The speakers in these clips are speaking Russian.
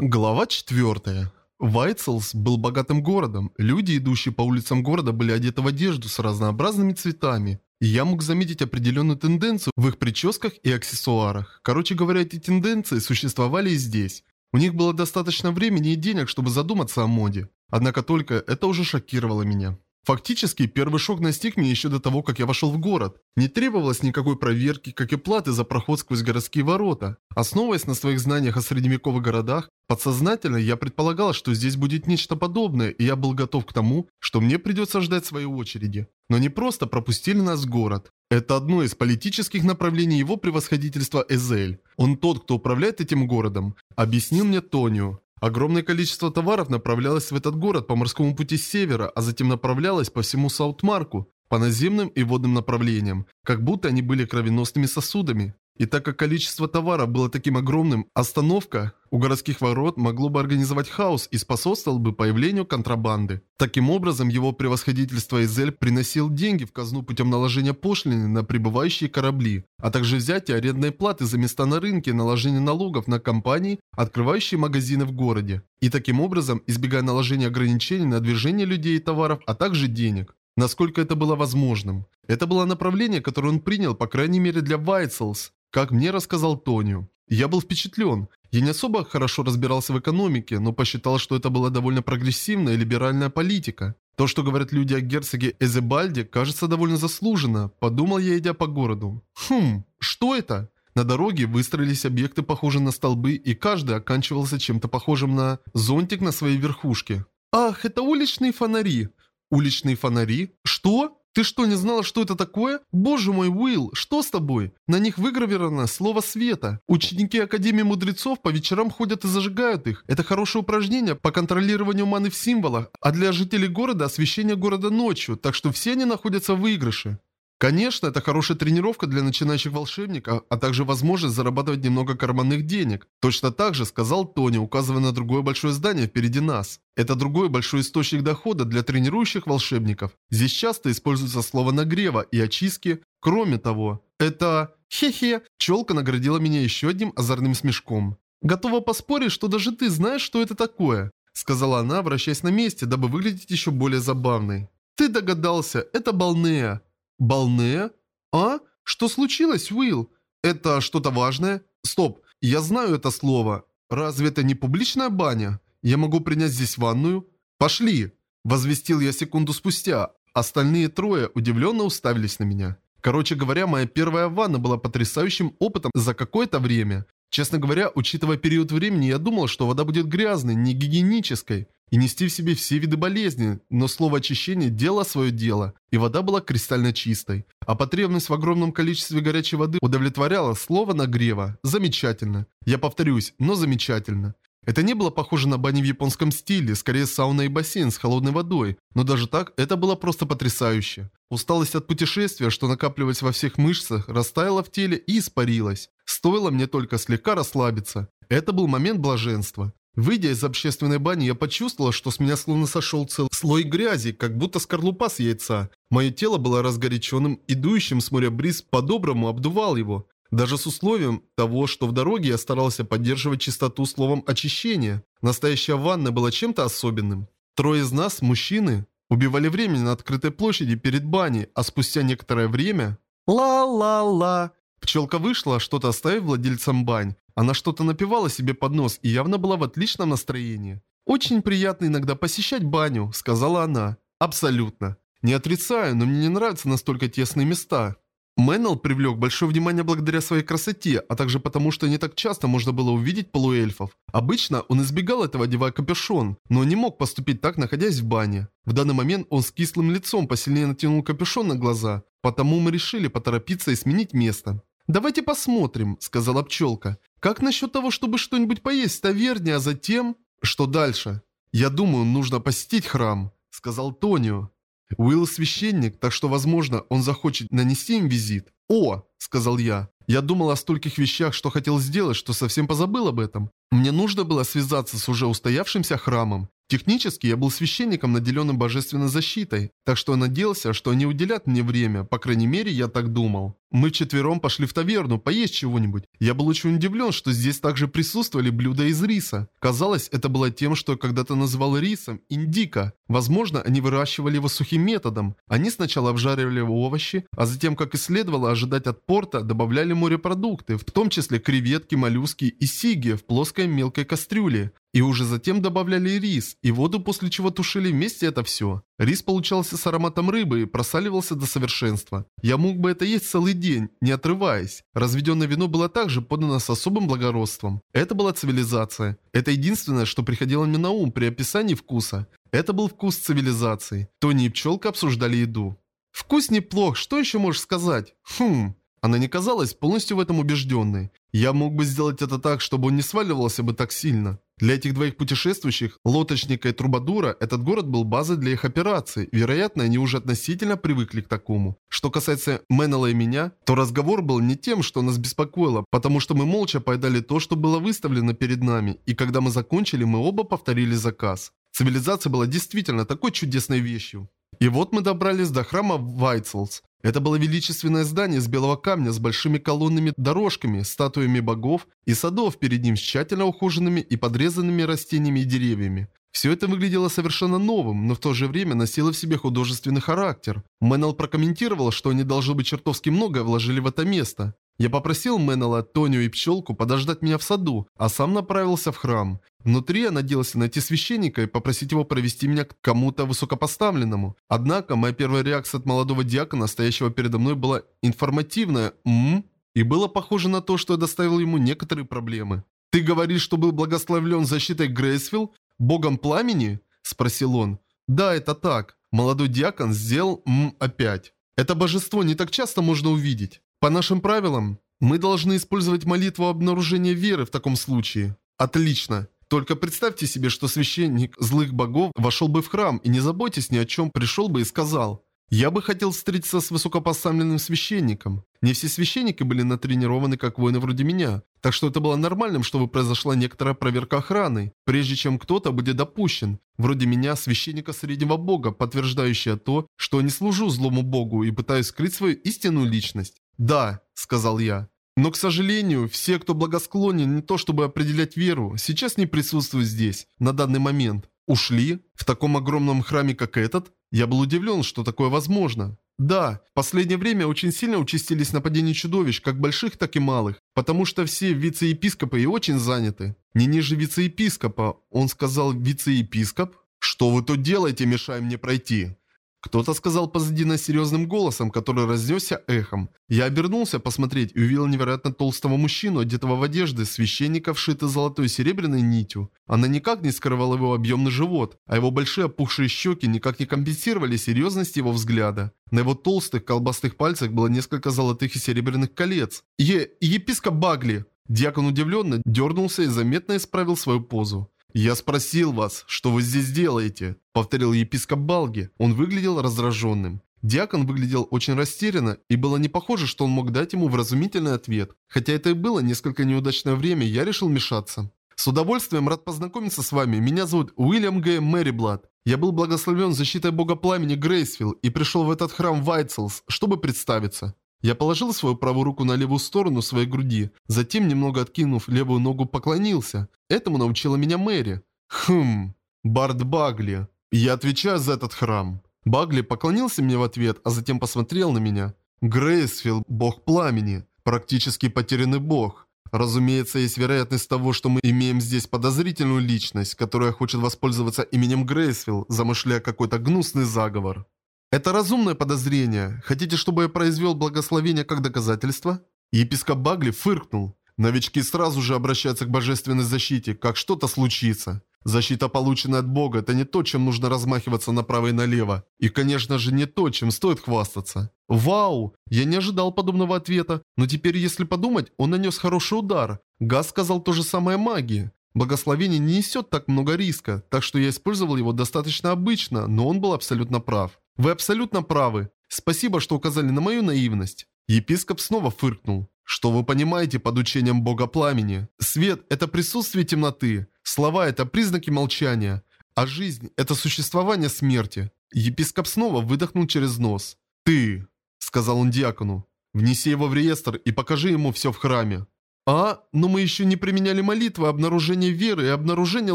Глава 4. Вайтселс был богатым городом. Люди, идущие по улицам города, были одеты в одежду с разнообразными цветами. И я мог заметить определенную тенденцию в их прическах и аксессуарах. Короче говоря, эти тенденции существовали и здесь. У них было достаточно времени и денег, чтобы задуматься о моде. Однако только это уже шокировало меня. Фактически, первый шок настиг меня еще до того, как я вошел в город. Не требовалось никакой проверки, как и платы за проход сквозь городские ворота. Основываясь на своих знаниях о средневековых городах, подсознательно я предполагал, что здесь будет нечто подобное, и я был готов к тому, что мне придется ждать своей очереди. Но не просто пропустили нас в город. Это одно из политических направлений его превосходительства Эзель. Он тот, кто управляет этим городом, объяснил мне Тонио. Огромное количество товаров направлялось в этот город по морскому пути с севера, а затем направлялось по всему Саутмарку, по наземным и водным направлениям, как будто они были кровеносными сосудами. И так как количество товара было таким огромным, остановка у городских ворот могло бы организовать хаос и способствовал бы появлению контрабанды. Таким образом, его превосходительство Изель приносил деньги в казну путем наложения пошлины на прибывающие корабли, а также взятия арендной платы за места на рынке и наложения налогов на компании, открывающие магазины в городе. И таким образом, избегая наложения ограничений на движение людей и товаров, а также денег насколько это было возможным. Это было направление, которое он принял, по крайней мере для Вайтселс, как мне рассказал Тонио. Я был впечатлен. Я не особо хорошо разбирался в экономике, но посчитал, что это была довольно прогрессивная и либеральная политика. То, что говорят люди о герцоге Эзебальде, кажется довольно заслуженно, подумал я, идя по городу. Хм, что это? На дороге выстроились объекты, похожие на столбы, и каждый оканчивался чем-то похожим на зонтик на своей верхушке. Ах, это уличные фонари. Уличные фонари? Что? Ты что, не знала, что это такое? Боже мой, Уилл, что с тобой? На них выгравировано слово света. Ученики Академии Мудрецов по вечерам ходят и зажигают их. Это хорошее упражнение по контролированию маны в символах, а для жителей города освещение города ночью, так что все они находятся в выигрыше. Конечно, это хорошая тренировка для начинающих волшебников, а также возможность зарабатывать немного карманных денег. Точно так же сказал Тони, указывая на другое большое здание впереди нас. Это другой большой источник дохода для тренирующих волшебников. Здесь часто используется слово нагрева и очистки. Кроме того, это... Хе-хе, челка наградила меня еще одним озорным смешком. «Готова поспорить, что даже ты знаешь, что это такое», сказала она, обращаясь на месте, дабы выглядеть еще более забавной. «Ты догадался, это Балнея. Балне? А? Что случилось, Уилл? Это что-то важное? Стоп, я знаю это слово. Разве это не публичная баня? Я могу принять здесь ванную? Пошли! Возвестил я секунду спустя. Остальные трое удивленно уставились на меня. Короче говоря, моя первая ванна была потрясающим опытом за какое-то время. Честно говоря, учитывая период времени, я думал, что вода будет грязной, не гигиенической и нести в себе все виды болезни, но слово очищение делало свое дело, и вода была кристально чистой. А потребность в огромном количестве горячей воды удовлетворяла слово нагрева. Замечательно. Я повторюсь, но замечательно. Это не было похоже на баню в японском стиле, скорее сауна и бассейн с холодной водой, но даже так это было просто потрясающе. Усталость от путешествия, что накапливалась во всех мышцах, растаяла в теле и испарилась. Стоило мне только слегка расслабиться. Это был момент блаженства. Выйдя из общественной бани, я почувствовала, что с меня словно сошел целый слой грязи, как будто скорлупа с яйца. Мое тело было разгоряченным, идущим с моря бриз по-доброму обдувал его. Даже с условием того, что в дороге я старался поддерживать чистоту словом очищения. Настоящая ванна была чем-то особенным. Трое из нас, мужчины, убивали время на открытой площади перед баней, а спустя некоторое время... Ла-ла-ла... Пчелка вышла, что-то оставив владельцам бань. Она что-то напевала себе под нос и явно была в отличном настроении. «Очень приятно иногда посещать баню», — сказала она. «Абсолютно. Не отрицаю, но мне не нравятся настолько тесные места». Мэннел привлек большое внимание благодаря своей красоте, а также потому, что не так часто можно было увидеть полуэльфов. Обычно он избегал этого, одевая капюшон, но не мог поступить так, находясь в бане. В данный момент он с кислым лицом посильнее натянул капюшон на глаза, потому мы решили поторопиться и сменить место. «Давайте посмотрим», — сказала пчелка. «Как насчет того, чтобы что-нибудь поесть в таверне, а затем...» «Что дальше?» «Я думаю, нужно посетить храм», — сказал Тонио. Уилл священник, так что, возможно, он захочет нанести им визит. «О!» – сказал я. Я думал о стольких вещах, что хотел сделать, что совсем позабыл об этом. Мне нужно было связаться с уже устоявшимся храмом. Технически я был священником, наделенным божественной защитой, так что я надеялся, что они уделят мне время, по крайней мере, я так думал. Мы вчетвером пошли в таверну, поесть чего-нибудь. Я был очень удивлен, что здесь также присутствовали блюда из риса. Казалось, это было тем, что когда-то называл рисом – индика. Возможно, они выращивали его сухим методом. Они сначала обжаривали овощи, а затем, как и следовало ожидать от порта, добавляли морепродукты, в том числе креветки, моллюски и сиги в плоской мелкой кастрюле. И уже затем добавляли рис и воду, после чего тушили вместе это все. Рис получался с ароматом рыбы и просаливался до совершенства. Я мог бы это есть целый день, не отрываясь. Разведенное вино было также подано с особым благородством. Это была цивилизация. Это единственное, что приходило мне на ум при описании вкуса. Это был вкус цивилизации. Тони и Пчелка обсуждали еду. «Вкус неплох, что еще можешь сказать?» «Хм...» Она не казалась полностью в этом убежденной. Я мог бы сделать это так, чтобы он не сваливался бы так сильно. Для этих двоих путешествующих, лоточника и трубадура, этот город был базой для их операций. Вероятно, они уже относительно привыкли к такому. Что касается Меннелла и меня, то разговор был не тем, что нас беспокоило, потому что мы молча поедали то, что было выставлено перед нами, и когда мы закончили, мы оба повторили заказ. Цивилизация была действительно такой чудесной вещью. И вот мы добрались до храма Вайцелс. Это было величественное здание из белого камня с большими колоннами дорожками, статуями богов и садов перед ним с тщательно ухоженными и подрезанными растениями и деревьями. Все это выглядело совершенно новым, но в то же время носило в себе художественный характер. Мэннел прокомментировал, что они должно быть чертовски многое вложили в это место. Я попросил Меннелла, Тоню и Пчелку подождать меня в саду, а сам направился в храм. Внутри я надеялся найти священника и попросить его провести меня к кому-то высокопоставленному. Однако моя первая реакция от молодого диакона, стоящего передо мной, была информативная «м?», и было похоже на то, что я доставил ему некоторые проблемы. «Ты говоришь, что был благословлен защитой Грейсвилл? Богом пламени?» – спросил он. «Да, это так». Молодой диакон сделал «м» опять. Это божество не так часто можно увидеть. По нашим правилам, мы должны использовать молитву обнаружения веры в таком случае. Отлично. Только представьте себе, что священник злых богов вошел бы в храм и не заботьтесь ни о чем, пришел бы и сказал «Я бы хотел встретиться с высокопоставленным священником». Не все священники были натренированы как воины вроде меня, так что это было нормальным, чтобы произошла некоторая проверка охраны, прежде чем кто-то будет допущен, вроде меня, священника среднего бога, подтверждающая то, что не служу злому богу и пытаюсь скрыть свою истинную личность. «Да», — сказал я. «Но, к сожалению, все, кто благосклонен не то чтобы определять веру, сейчас не присутствуют здесь, на данный момент. Ушли? В таком огромном храме, как этот? Я был удивлен, что такое возможно. Да, в последнее время очень сильно участились нападения чудовищ, как больших, так и малых, потому что все вице-епископы и очень заняты. Не ниже вице-епископа, он сказал вице-епископ? Что вы тут делаете, мешая мне пройти? Кто-то сказал позади нас серьезным голосом, который разнесся эхом. Я обернулся посмотреть и увидел невероятно толстого мужчину, одетого в одежды священника, вшитой золотой и серебряной нитью. Она никак не скрывала его объемный живот, а его большие опухшие щеки никак не компенсировали серьезность его взгляда. На его толстых колбасных пальцах было несколько золотых и серебряных колец. Е... епископ Багли! Дьякон удивленно дернулся и заметно исправил свою позу. «Я спросил вас, что вы здесь делаете?» – повторил епископ Балги. Он выглядел раздраженным. Диакон выглядел очень растерянно, и было не похоже, что он мог дать ему вразумительный ответ. Хотя это и было несколько неудачное время, я решил мешаться. С удовольствием рад познакомиться с вами. Меня зовут Уильям Г. Мэриблад. Я был благословлен защитой бога пламени Грейсвилл и пришел в этот храм Вайтселс, чтобы представиться. Я положил свою правую руку на левую сторону своей груди, затем, немного откинув левую ногу, поклонился. Этому научила меня Мэри. Хм, Бард Багли. Я отвечаю за этот храм. Багли поклонился мне в ответ, а затем посмотрел на меня. Грейсфилл, бог пламени. Практически потерянный бог. Разумеется, есть вероятность того, что мы имеем здесь подозрительную личность, которая хочет воспользоваться именем Грейсфилл, замышляя какой-то гнусный заговор. Это разумное подозрение. Хотите, чтобы я произвел благословение как доказательство? Епископ Багли фыркнул. Новички сразу же обращаются к божественной защите, как что-то случится. Защита, полученная от Бога, это не то, чем нужно размахиваться направо и налево. И, конечно же, не то, чем стоит хвастаться. Вау! Я не ожидал подобного ответа, но теперь, если подумать, он нанес хороший удар. Газ сказал то же самое магии. Благословение не несет так много риска, так что я использовал его достаточно обычно, но он был абсолютно прав. Вы абсолютно правы. Спасибо, что указали на мою наивность. Епископ снова фыркнул. Что вы понимаете под учением Бога Пламени? Свет – это присутствие темноты. Слова – это признаки молчания. а жизнь – это существование смерти. Епископ снова выдохнул через нос. «Ты», – сказал он диакону, – «внеси его в реестр и покажи ему все в храме». «А, но мы еще не применяли молитвы обнаружения веры и обнаружения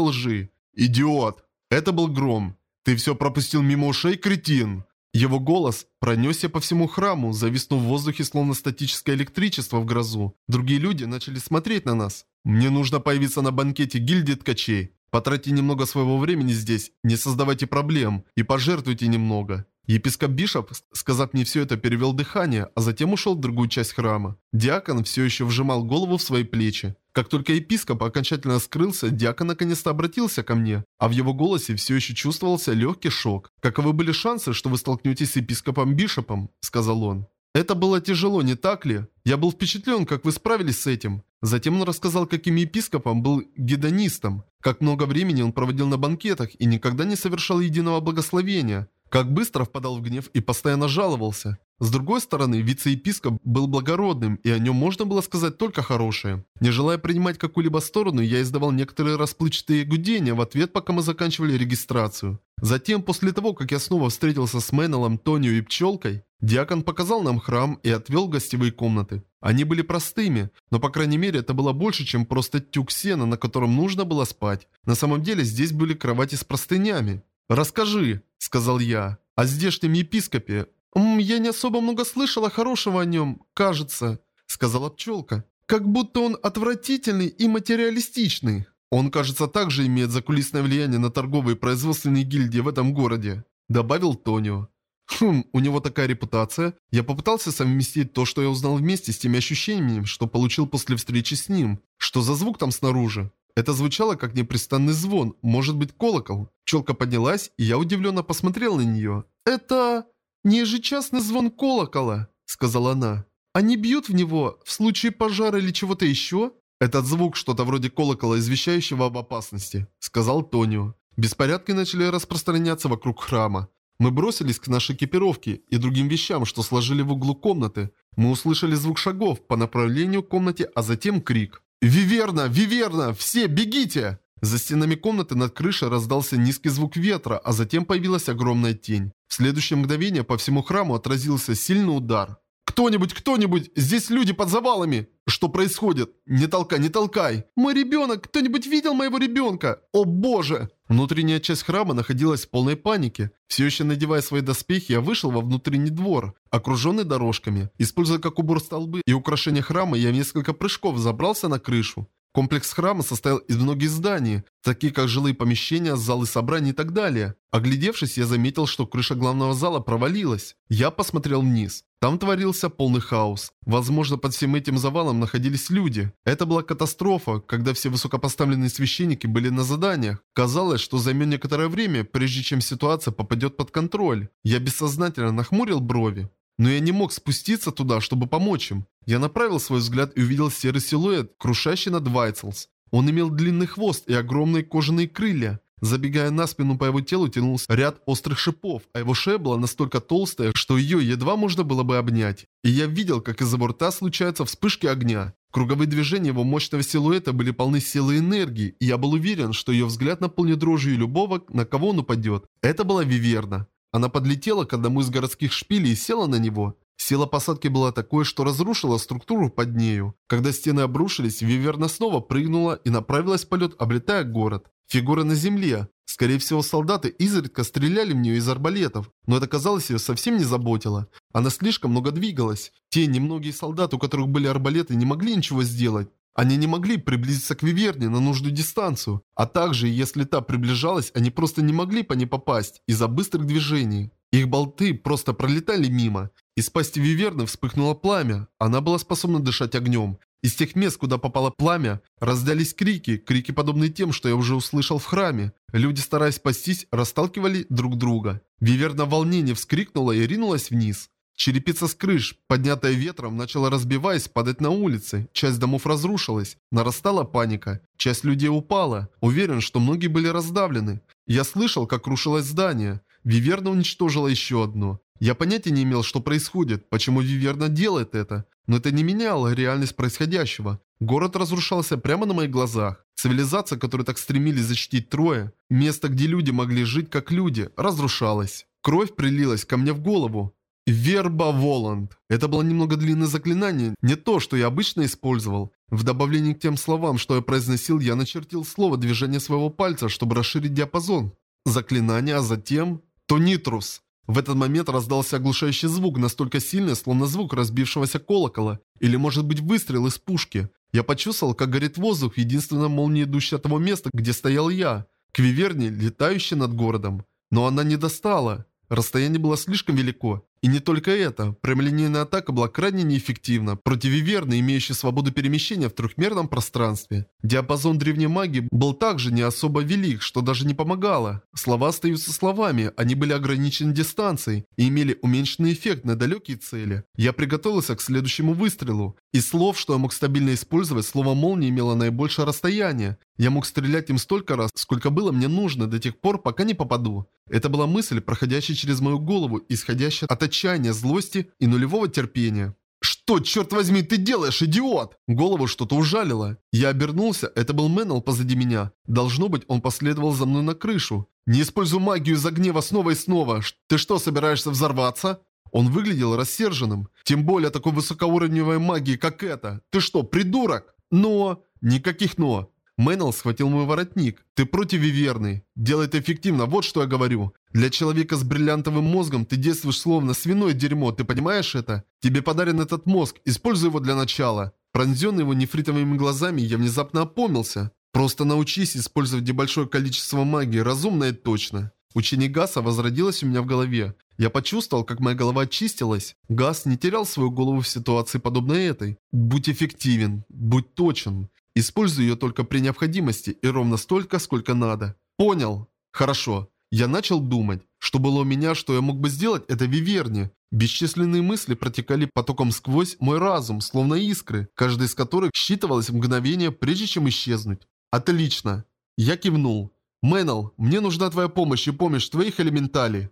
лжи». «Идиот!» Это был гром. «Ты все пропустил мимо ушей, кретин!» Его голос пронесся по всему храму, зависнув в воздухе словно статическое электричество в грозу. Другие люди начали смотреть на нас. «Мне нужно появиться на банкете гильдии ткачей. Потратьте немного своего времени здесь, не создавайте проблем и пожертвуйте немного. Епископ Бишоп, сказав мне все это, перевел дыхание, а затем ушел в другую часть храма. Диакон все еще вжимал голову в свои плечи. Как только епископ окончательно скрылся, диакон наконец-то обратился ко мне, а в его голосе все еще чувствовался легкий шок. «Каковы были шансы, что вы столкнетесь с епископом Бишопом?» – сказал он. «Это было тяжело, не так ли? Я был впечатлен, как вы справились с этим. Затем он рассказал, каким епископом был гедонистом, как много времени он проводил на банкетах и никогда не совершал единого благословения, как быстро впадал в гнев и постоянно жаловался. С другой стороны, вице-епископ был благородным, и о нем можно было сказать только хорошее. Не желая принимать какую-либо сторону, я издавал некоторые расплывчатые гудения в ответ, пока мы заканчивали регистрацию. Затем, после того, как я снова встретился с Меннелом, Тонио и Пчелкой, Диакон показал нам храм и отвел гостевые комнаты. Они были простыми, но по крайней мере это было больше, чем просто тюк сена, на котором нужно было спать. На самом деле здесь были кровати с простынями. «Расскажи», — сказал я, — «о здешнем епископе. «М, «Я не особо много слышала хорошего о нем, кажется», — сказала пчелка. «Как будто он отвратительный и материалистичный. Он, кажется, также имеет закулисное влияние на торговые и производственные гильдии в этом городе», — добавил Тонио. Хм, у него такая репутация. Я попытался совместить то, что я узнал вместе с теми ощущениями, что получил после встречи с ним. Что за звук там снаружи? Это звучало как непрестанный звон, может быть колокол. Пчелка поднялась, и я удивленно посмотрел на нее. «Это не ежечасный звон колокола», — сказала она. «Они бьют в него в случае пожара или чего-то еще?» «Этот звук что-то вроде колокола, извещающего об опасности», — сказал Тонио. Беспорядки начали распространяться вокруг храма. Мы бросились к нашей экипировке и другим вещам, что сложили в углу комнаты. Мы услышали звук шагов по направлению к комнате, а затем крик. «Виверна! Виверна! Все, бегите!» За стенами комнаты над крышей раздался низкий звук ветра, а затем появилась огромная тень. В следующее мгновение по всему храму отразился сильный удар. «Кто-нибудь, кто-нибудь! Здесь люди под завалами!» «Что происходит? Не толкай, не толкай!» «Мой ребенок! Кто-нибудь видел моего ребенка? О боже!» Внутренняя часть храма находилась в полной панике. Все еще надевая свои доспехи, я вышел во внутренний двор, окруженный дорожками. Используя как убор столбы и украшения храма, я в несколько прыжков забрался на крышу. Комплекс храма состоял из многих зданий, такие как жилые помещения, залы собраний и так далее. Оглядевшись, я заметил, что крыша главного зала провалилась. Я посмотрел вниз. Там творился полный хаос. Возможно, под всем этим завалом находились люди. Это была катастрофа, когда все высокопоставленные священники были на заданиях. Казалось, что займет некоторое время, прежде чем ситуация попадет под контроль. Я бессознательно нахмурил брови. Но я не мог спуститься туда, чтобы помочь им. Я направил свой взгляд и увидел серый силуэт, крушащий над Вайцелс. Он имел длинный хвост и огромные кожаные крылья. Забегая на спину по его телу тянулся ряд острых шипов, а его шея была настолько толстая, что ее едва можно было бы обнять. И я видел, как из его рта случаются вспышки огня. Круговые движения его мощного силуэта были полны силы и энергии, и я был уверен, что ее взгляд наполнит дрожью любого, на кого он упадет. Это была Виверна. Она подлетела к одному из городских шпилей и села на него. Сила посадки была такой, что разрушила структуру под нею. Когда стены обрушились, Виверна снова прыгнула и направилась в полет, облетая город. Фигура на земле. Скорее всего, солдаты изредка стреляли в нее из арбалетов, но это, казалось, ее совсем не заботило. Она слишком много двигалась. Те немногие солдаты, у которых были арбалеты, не могли ничего сделать. Они не могли приблизиться к Виверне на нужную дистанцию, а также, если та приближалась, они просто не могли по ней попасть из-за быстрых движений. Их болты просто пролетали мимо. Из пасти Виверны вспыхнуло пламя. Она была способна дышать огнем. Из тех мест, куда попало пламя, раздались крики, крики подобные тем, что я уже услышал в храме. Люди, стараясь спастись, расталкивали друг друга. Виверна в волнении вскрикнула и ринулась вниз. Черепица с крыш, поднятая ветром, начала разбиваясь, падать на улицы. Часть домов разрушилась. Нарастала паника. Часть людей упала. Уверен, что многие были раздавлены. Я слышал, как рушилось здание. Виверна уничтожила еще одно. Я понятия не имел, что происходит, почему Виверна делает это. Но это не меняло реальность происходящего. Город разрушался прямо на моих глазах. Цивилизация, которую так стремились защитить трое, место, где люди могли жить как люди, разрушалась. Кровь прилилась ко мне в голову. Верба Воланд. Это было немного длинное заклинание, не то, что я обычно использовал. В добавлении к тем словам, что я произносил, я начертил слово движение своего пальца, чтобы расширить диапазон. Заклинание, а затем... Тонитрус. В этот момент раздался оглушающий звук, настолько сильный, словно звук разбившегося колокола. Или может быть выстрел из пушки. Я почувствовал, как горит воздух, единственная молния, идущая от того места, где стоял я. К Виверне, над городом. Но она не достала. Расстояние было слишком велико. И не только это. Прямолинейная атака была крайне неэффективна против Виверны, имеющей свободу перемещения в трехмерном пространстве. Диапазон древней магии был также не особо велик, что даже не помогало. Слова остаются словами, они были ограничены дистанцией и имели уменьшенный эффект на далекие цели. Я приготовился к следующему выстрелу. Из слов, что я мог стабильно использовать, слово молнии имело наибольшее расстояние. Я мог стрелять им столько раз, сколько было мне нужно до тех пор, пока не попаду. Это была мысль, проходящая через мою голову, исходящая от отчаяния, злости и нулевого терпения. «Что, черт возьми, ты делаешь, идиот?» Голову что-то ужалило. Я обернулся, это был Мэннел позади меня. Должно быть, он последовал за мной на крышу. «Не используй магию из-за гнева снова и снова. Ты что, собираешься взорваться?» Он выглядел рассерженным. Тем более такой высокоуровневой магии, как это. Ты что, придурок? Но... Никаких «но». Мэннел схватил мой воротник. «Ты против Виверны. Делай это эффективно, вот что я говорю. Для человека с бриллиантовым мозгом ты действуешь словно свиное дерьмо, ты понимаешь это? Тебе подарен этот мозг, используй его для начала». Пронзенный его нефритовыми глазами, я внезапно опомнился. «Просто научись использовать небольшое количество магии, разумно и точно». Учение Гаса возродилось у меня в голове. Я почувствовал, как моя голова очистилась. Гас не терял свою голову в ситуации, подобной этой. Будь эффективен, будь точен. Использую ее только при необходимости и ровно столько, сколько надо. Понял. Хорошо. Я начал думать, что было у меня, что я мог бы сделать, это Виверни. Бесчисленные мысли протекали потоком сквозь мой разум, словно искры, каждая из которых считывалась мгновение, прежде чем исчезнуть. Отлично. Я кивнул. Мэннел, мне нужна твоя помощь и помощь твоих элементалей.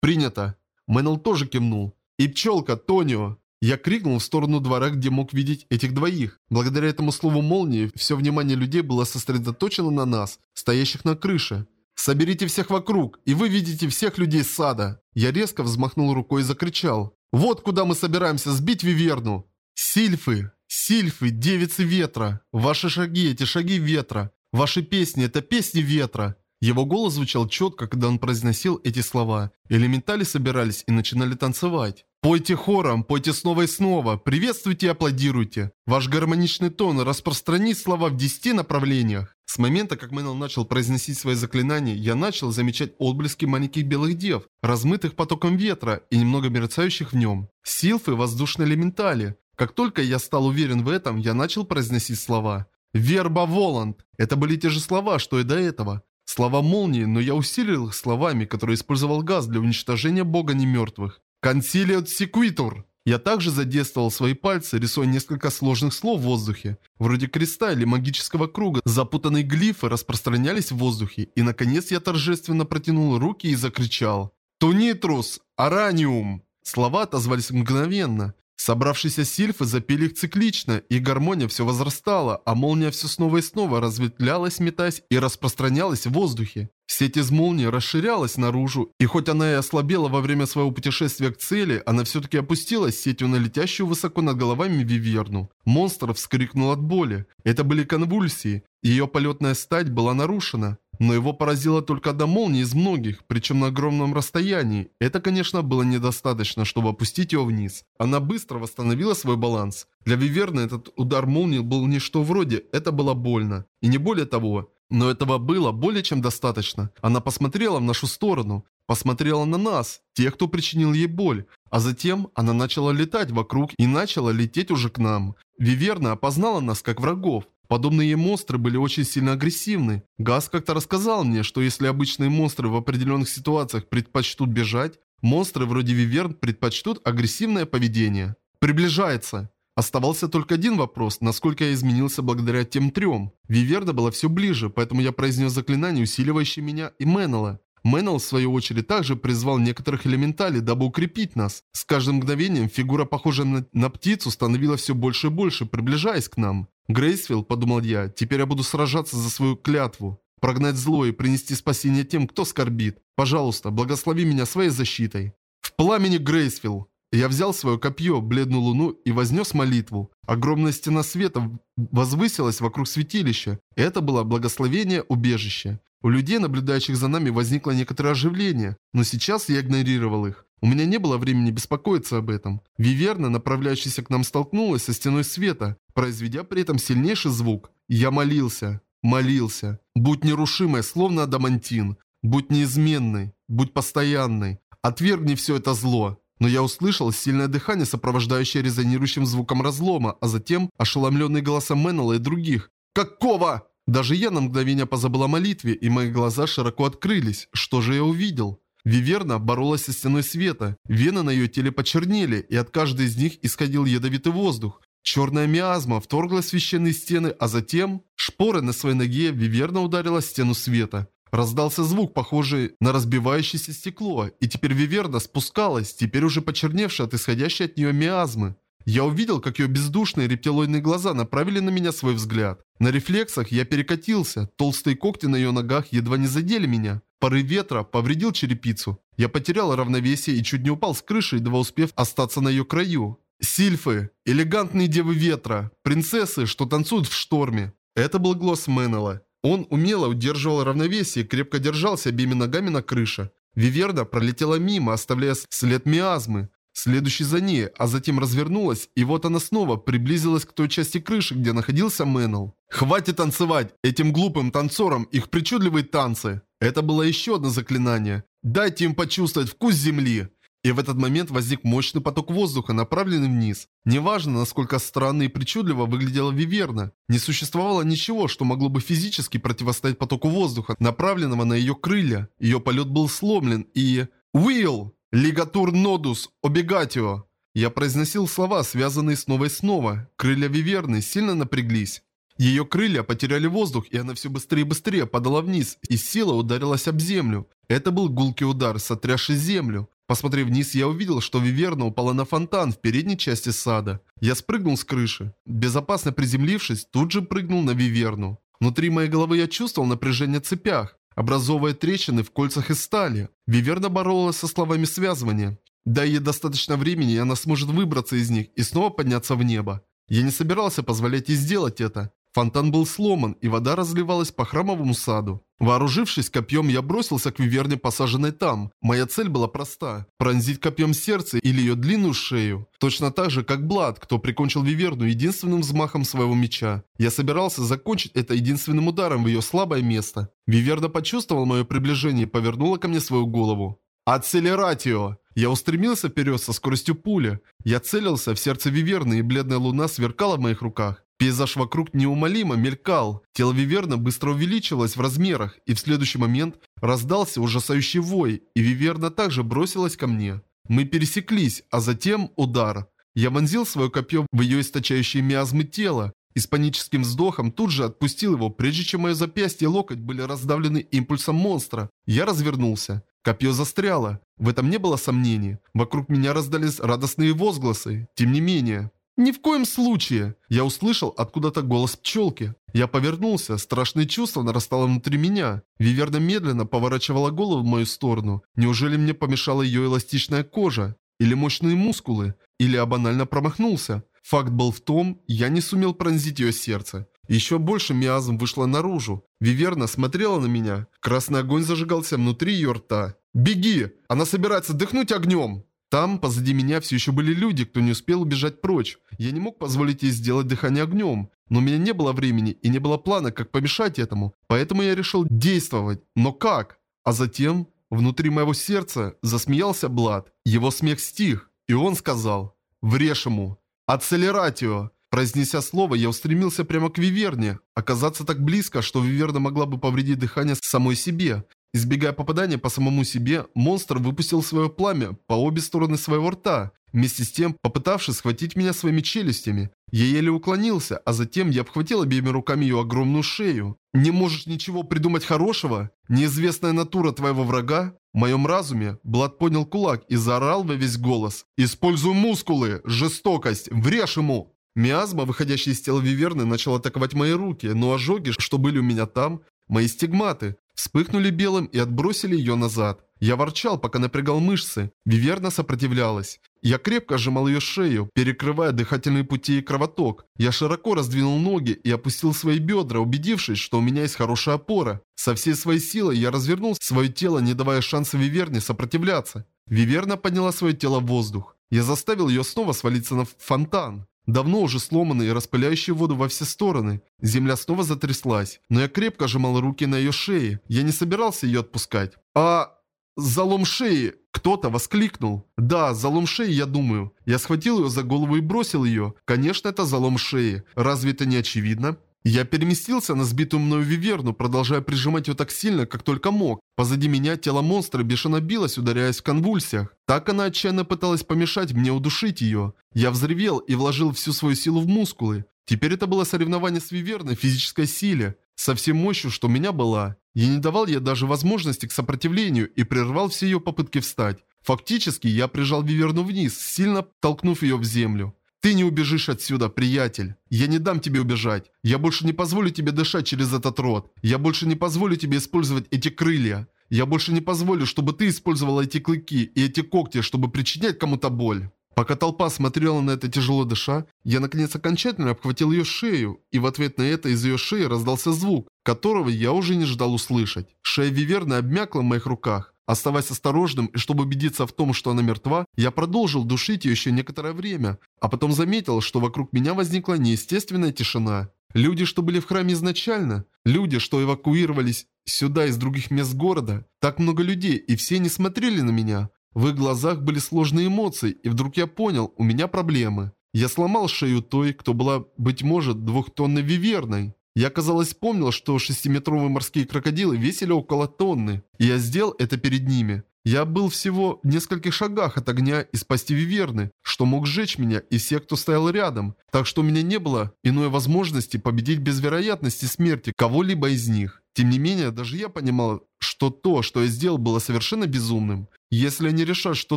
Принято. Мэннел тоже кивнул. И пчелка, Тонио. Я крикнул в сторону двора, где мог видеть этих двоих. Благодаря этому слову молнии, все внимание людей было сосредоточено на нас, стоящих на крыше. «Соберите всех вокруг, и вы видите всех людей с сада!» Я резко взмахнул рукой и закричал. «Вот куда мы собираемся сбить Виверну!» «Сильфы! Сильфы! Девицы ветра! Ваши шаги – эти шаги ветра! Ваши песни – это песни ветра!» Его голос звучал четко, когда он произносил эти слова. Элементали собирались и начинали танцевать. Пойте хором, пойте снова и снова, приветствуйте и аплодируйте. Ваш гармоничный тон распространит слова в десяти направлениях. С момента, как Мэннел начал произносить свои заклинания, я начал замечать отблески маленьких белых дев, размытых потоком ветра и немного мерцающих в нем. Силфы воздушные элементали. Как только я стал уверен в этом, я начал произносить слова. «Верба Воланд» – это были те же слова, что и до этого. Слова молнии, но я усилил их словами, которые использовал газ для уничтожения бога немертвых. Консилиот секвитур. Я также задействовал свои пальцы, рисуя несколько сложных слов в воздухе. Вроде креста или магического круга. Запутанные глифы распространялись в воздухе. И наконец я торжественно протянул руки и закричал. «Тунитрус! Араниум!» Слова отозвались мгновенно. Собравшиеся сильфы запели их циклично, и гармония все возрастала, а молния все снова и снова разветвлялась, метаясь и распространялась в воздухе. Сеть из молнии расширялась наружу, и хоть она и ослабела во время своего путешествия к цели, она все-таки опустилась сетью на летящую высоко над головами Виверну. Монстр вскрикнул от боли. Это были конвульсии. Ее полетная стать была нарушена. Но его поразила только одна молния из многих, причем на огромном расстоянии. Это, конечно, было недостаточно, чтобы опустить его вниз. Она быстро восстановила свой баланс. Для Виверны этот удар молнии был ничто вроде «это было больно». И не более того. Но этого было более чем достаточно. Она посмотрела в нашу сторону. Посмотрела на нас, тех, кто причинил ей боль. А затем она начала летать вокруг и начала лететь уже к нам. Виверна опознала нас как врагов. Подобные монстры были очень сильно агрессивны. Газ как-то рассказал мне, что если обычные монстры в определенных ситуациях предпочтут бежать, монстры вроде Виверн предпочтут агрессивное поведение. Приближается. Оставался только один вопрос, насколько я изменился благодаря тем трем. Виверда была все ближе, поэтому я произнес заклинание, усиливающее меня и Меннелла. Мэннел, в свою очередь, также призвал некоторых элементалей, дабы укрепить нас. С каждым мгновением фигура, похожая на, на птицу, становилась все больше и больше, приближаясь к нам. Грейсвилл, подумал я, теперь я буду сражаться за свою клятву. Прогнать зло и принести спасение тем, кто скорбит. Пожалуйста, благослови меня своей защитой. В пламени Грейсвилл. Я взял свое копье, бледную луну, и вознес молитву. Огромная стена света возвысилась вокруг святилища. Это было благословение убежища. У людей, наблюдающих за нами, возникло некоторое оживление, но сейчас я игнорировал их. У меня не было времени беспокоиться об этом. Виверна, направляющаяся к нам, столкнулась со стеной света, произведя при этом сильнейший звук. Я молился, молился. Будь нерушимой, словно адамантин. Будь неизменной, будь постоянной. Отвергни все это зло. Но я услышал сильное дыхание, сопровождающее резонирующим звуком разлома, а затем ошеломленные голоса Меннелла и других. «Какого?» Даже я на мгновение позабыл о молитве, и мои глаза широко открылись. Что же я увидел? Виверна боролась со стеной света. Вены на ее теле почернели, и от каждой из них исходил ядовитый воздух. Черная миазма вторглась в священные стены, а затем... Шпоры на своей ноге Виверна ударила стену света. Раздался звук, похожий на разбивающееся стекло, и теперь Виверна спускалась, теперь уже почерневшая от исходящей от нее миазмы. Я увидел, как ее бездушные рептилоидные глаза направили на меня свой взгляд. На рефлексах я перекатился, толстые когти на ее ногах едва не задели меня. Порыв ветра повредил черепицу. Я потерял равновесие и чуть не упал с крыши, едва успев остаться на ее краю. Сильфы, элегантные девы ветра, принцессы, что танцуют в шторме. Это был глаз Меннелла. Он умело удерживал равновесие и крепко держался обеими ногами на крыше. Виверна пролетела мимо, оставляя след миазмы, следующий за ней, а затем развернулась, и вот она снова приблизилась к той части крыши, где находился Мэннел. «Хватит танцевать! Этим глупым танцорам их причудливые танцы!» Это было еще одно заклинание. «Дайте им почувствовать вкус земли!» И в этот момент возник мощный поток воздуха, направленный вниз. Неважно, насколько странно и причудливо выглядела Виверна, не существовало ничего, что могло бы физически противостоять потоку воздуха, направленного на ее крылья. Ее полет был сломлен и... «Уилл!» «Лигатур нодус обегатио». Я произносил слова, связанные снова и снова. Крылья Виверны сильно напряглись. Ее крылья потеряли воздух, и она все быстрее и быстрее падала вниз, и сила ударилась об землю. Это был гулкий удар, сотрясший землю. Посмотрев вниз, я увидел, что Виверна упала на фонтан в передней части сада. Я спрыгнул с крыши. Безопасно приземлившись, тут же прыгнул на Виверну. Внутри моей головы я чувствовал напряжение в цепях образовывая трещины в кольцах из стали. Виверна боролась со словами связывания. Дай ей достаточно времени, и она сможет выбраться из них и снова подняться в небо. Я не собирался позволять ей сделать это. Фонтан был сломан, и вода разливалась по храмовому саду. Вооружившись копьем, я бросился к виверне, посаженной там. Моя цель была проста – пронзить копьем сердце или ее длинную шею. Точно так же, как Блад, кто прикончил виверну единственным взмахом своего меча. Я собирался закончить это единственным ударом в ее слабое место. Виверна почувствовала мое приближение и повернула ко мне свою голову. «Ацелератио!» Я устремился вперед со скоростью пули. Я целился в сердце Виверны, и бледная луна сверкала в моих руках. Пейзаж вокруг неумолимо мелькал. Тело Виверна быстро увеличилось в размерах, и в следующий момент раздался ужасающий вой, и Виверна также бросилась ко мне. Мы пересеклись, а затем удар. Я вонзил свое копье в ее источающие миазмы тела, и с паническим вздохом тут же отпустил его, прежде чем мое запястье и локоть были раздавлены импульсом монстра. Я развернулся. Копье застряло. В этом не было сомнений. Вокруг меня раздались радостные возгласы. Тем не менее, «Ни в коем случае!» Я услышал откуда-то голос пчелки. Я повернулся, страшное чувство нарастало внутри меня. Виверна медленно поворачивала голову в мою сторону. Неужели мне помешала ее эластичная кожа? Или мощные мускулы? Или я банально промахнулся? Факт был в том, я не сумел пронзить ее сердце. Еще больше миазм вышло наружу. Виверна смотрела на меня. Красный огонь зажигался внутри ее рта. «Беги! Она собирается дыхнуть огнем!» Там, позади меня, все еще были люди, кто не успел убежать прочь. Я не мог позволить ей сделать дыхание огнем. Но у меня не было времени и не было плана, как помешать этому. Поэтому я решил действовать. Но как? А затем, внутри моего сердца, засмеялся Блад. Его смех стих, и он сказал «Врежь ему! Ацелератио!» Произнеся слово, я устремился прямо к Виверне. Оказаться так близко, что Виверна могла бы повредить дыхание самой себе. Избегая попадания по самому себе, монстр выпустил свое пламя по обе стороны своего рта, вместе с тем попытавшись схватить меня своими челюстями. Я еле уклонился, а затем я обхватил обеими руками ее огромную шею. «Не можешь ничего придумать хорошего? Неизвестная натура твоего врага?» В моем разуме Блад поднял кулак и заорал во весь голос. «Используй мускулы! Жестокость! Врежь ему!» Миазма, выходящая из тела Виверны, начала атаковать мои руки, но ожоги, что были у меня там, мои стигматы, вспыхнули белым и отбросили ее назад. Я ворчал, пока напрягал мышцы. Виверна сопротивлялась. Я крепко сжимал ее шею, перекрывая дыхательные пути и кровоток. Я широко раздвинул ноги и опустил свои бедра, убедившись, что у меня есть хорошая опора. Со всей своей силой я развернул свое тело, не давая шанса Виверне сопротивляться. Виверна подняла свое тело в воздух. Я заставил ее снова свалиться на фонтан. Давно уже сломанный и распыляющий воду во все стороны. Земля снова затряслась, но я крепко сжимал руки на ее шее. Я не собирался ее отпускать. А... Залом шеи! Кто-то воскликнул. Да, залом шеи, я думаю. Я схватил ее за голову и бросил ее. Конечно, это залом шеи. Разве это не очевидно? Я переместился на сбитую мною виверну, продолжая прижимать ее так сильно, как только мог. Позади меня тело монстра бешено билось, ударяясь в конвульсиях. Так она отчаянно пыталась помешать мне удушить ее. Я взревел и вложил всю свою силу в мускулы. Теперь это было соревнование с виверной физической силе. Со всей мощью, что у меня была. Я не давал ей даже возможности к сопротивлению и прервал все ее попытки встать. Фактически, я прижал виверну вниз, сильно толкнув ее в землю. Ты не убежишь отсюда, приятель. Я не дам тебе убежать. Я больше не позволю тебе дышать через этот рот. Я больше не позволю тебе использовать эти крылья. Я больше не позволю, чтобы ты использовала эти клыки и эти когти, чтобы причинять кому-то боль. Пока толпа смотрела на это тяжело дыша, я наконец окончательно обхватил ее шею, и в ответ на это из ее шеи раздался звук, которого я уже не ждал услышать. Шея Виверны обмякла в моих руках. Оставаясь осторожным и чтобы убедиться в том, что она мертва, я продолжил душить ее еще некоторое время, а потом заметил, что вокруг меня возникла неестественная тишина. Люди, что были в храме изначально, люди, что эвакуировались сюда из других мест города, так много людей, и все не смотрели на меня. В их глазах были сложные эмоции, и вдруг я понял, у меня проблемы. Я сломал шею той, кто была, быть может, двухтонной виверной. Я, казалось, помнил, что шестиметровые морские крокодилы весили около тонны, и я сделал это перед ними. Я был всего в нескольких шагах от огня и спасти Виверны, что мог сжечь меня и всех, кто стоял рядом, так что у меня не было иной возможности победить без вероятности смерти кого-либо из них. Тем не менее, даже я понимал, что то, что я сделал, было совершенно безумным. Если они решат, что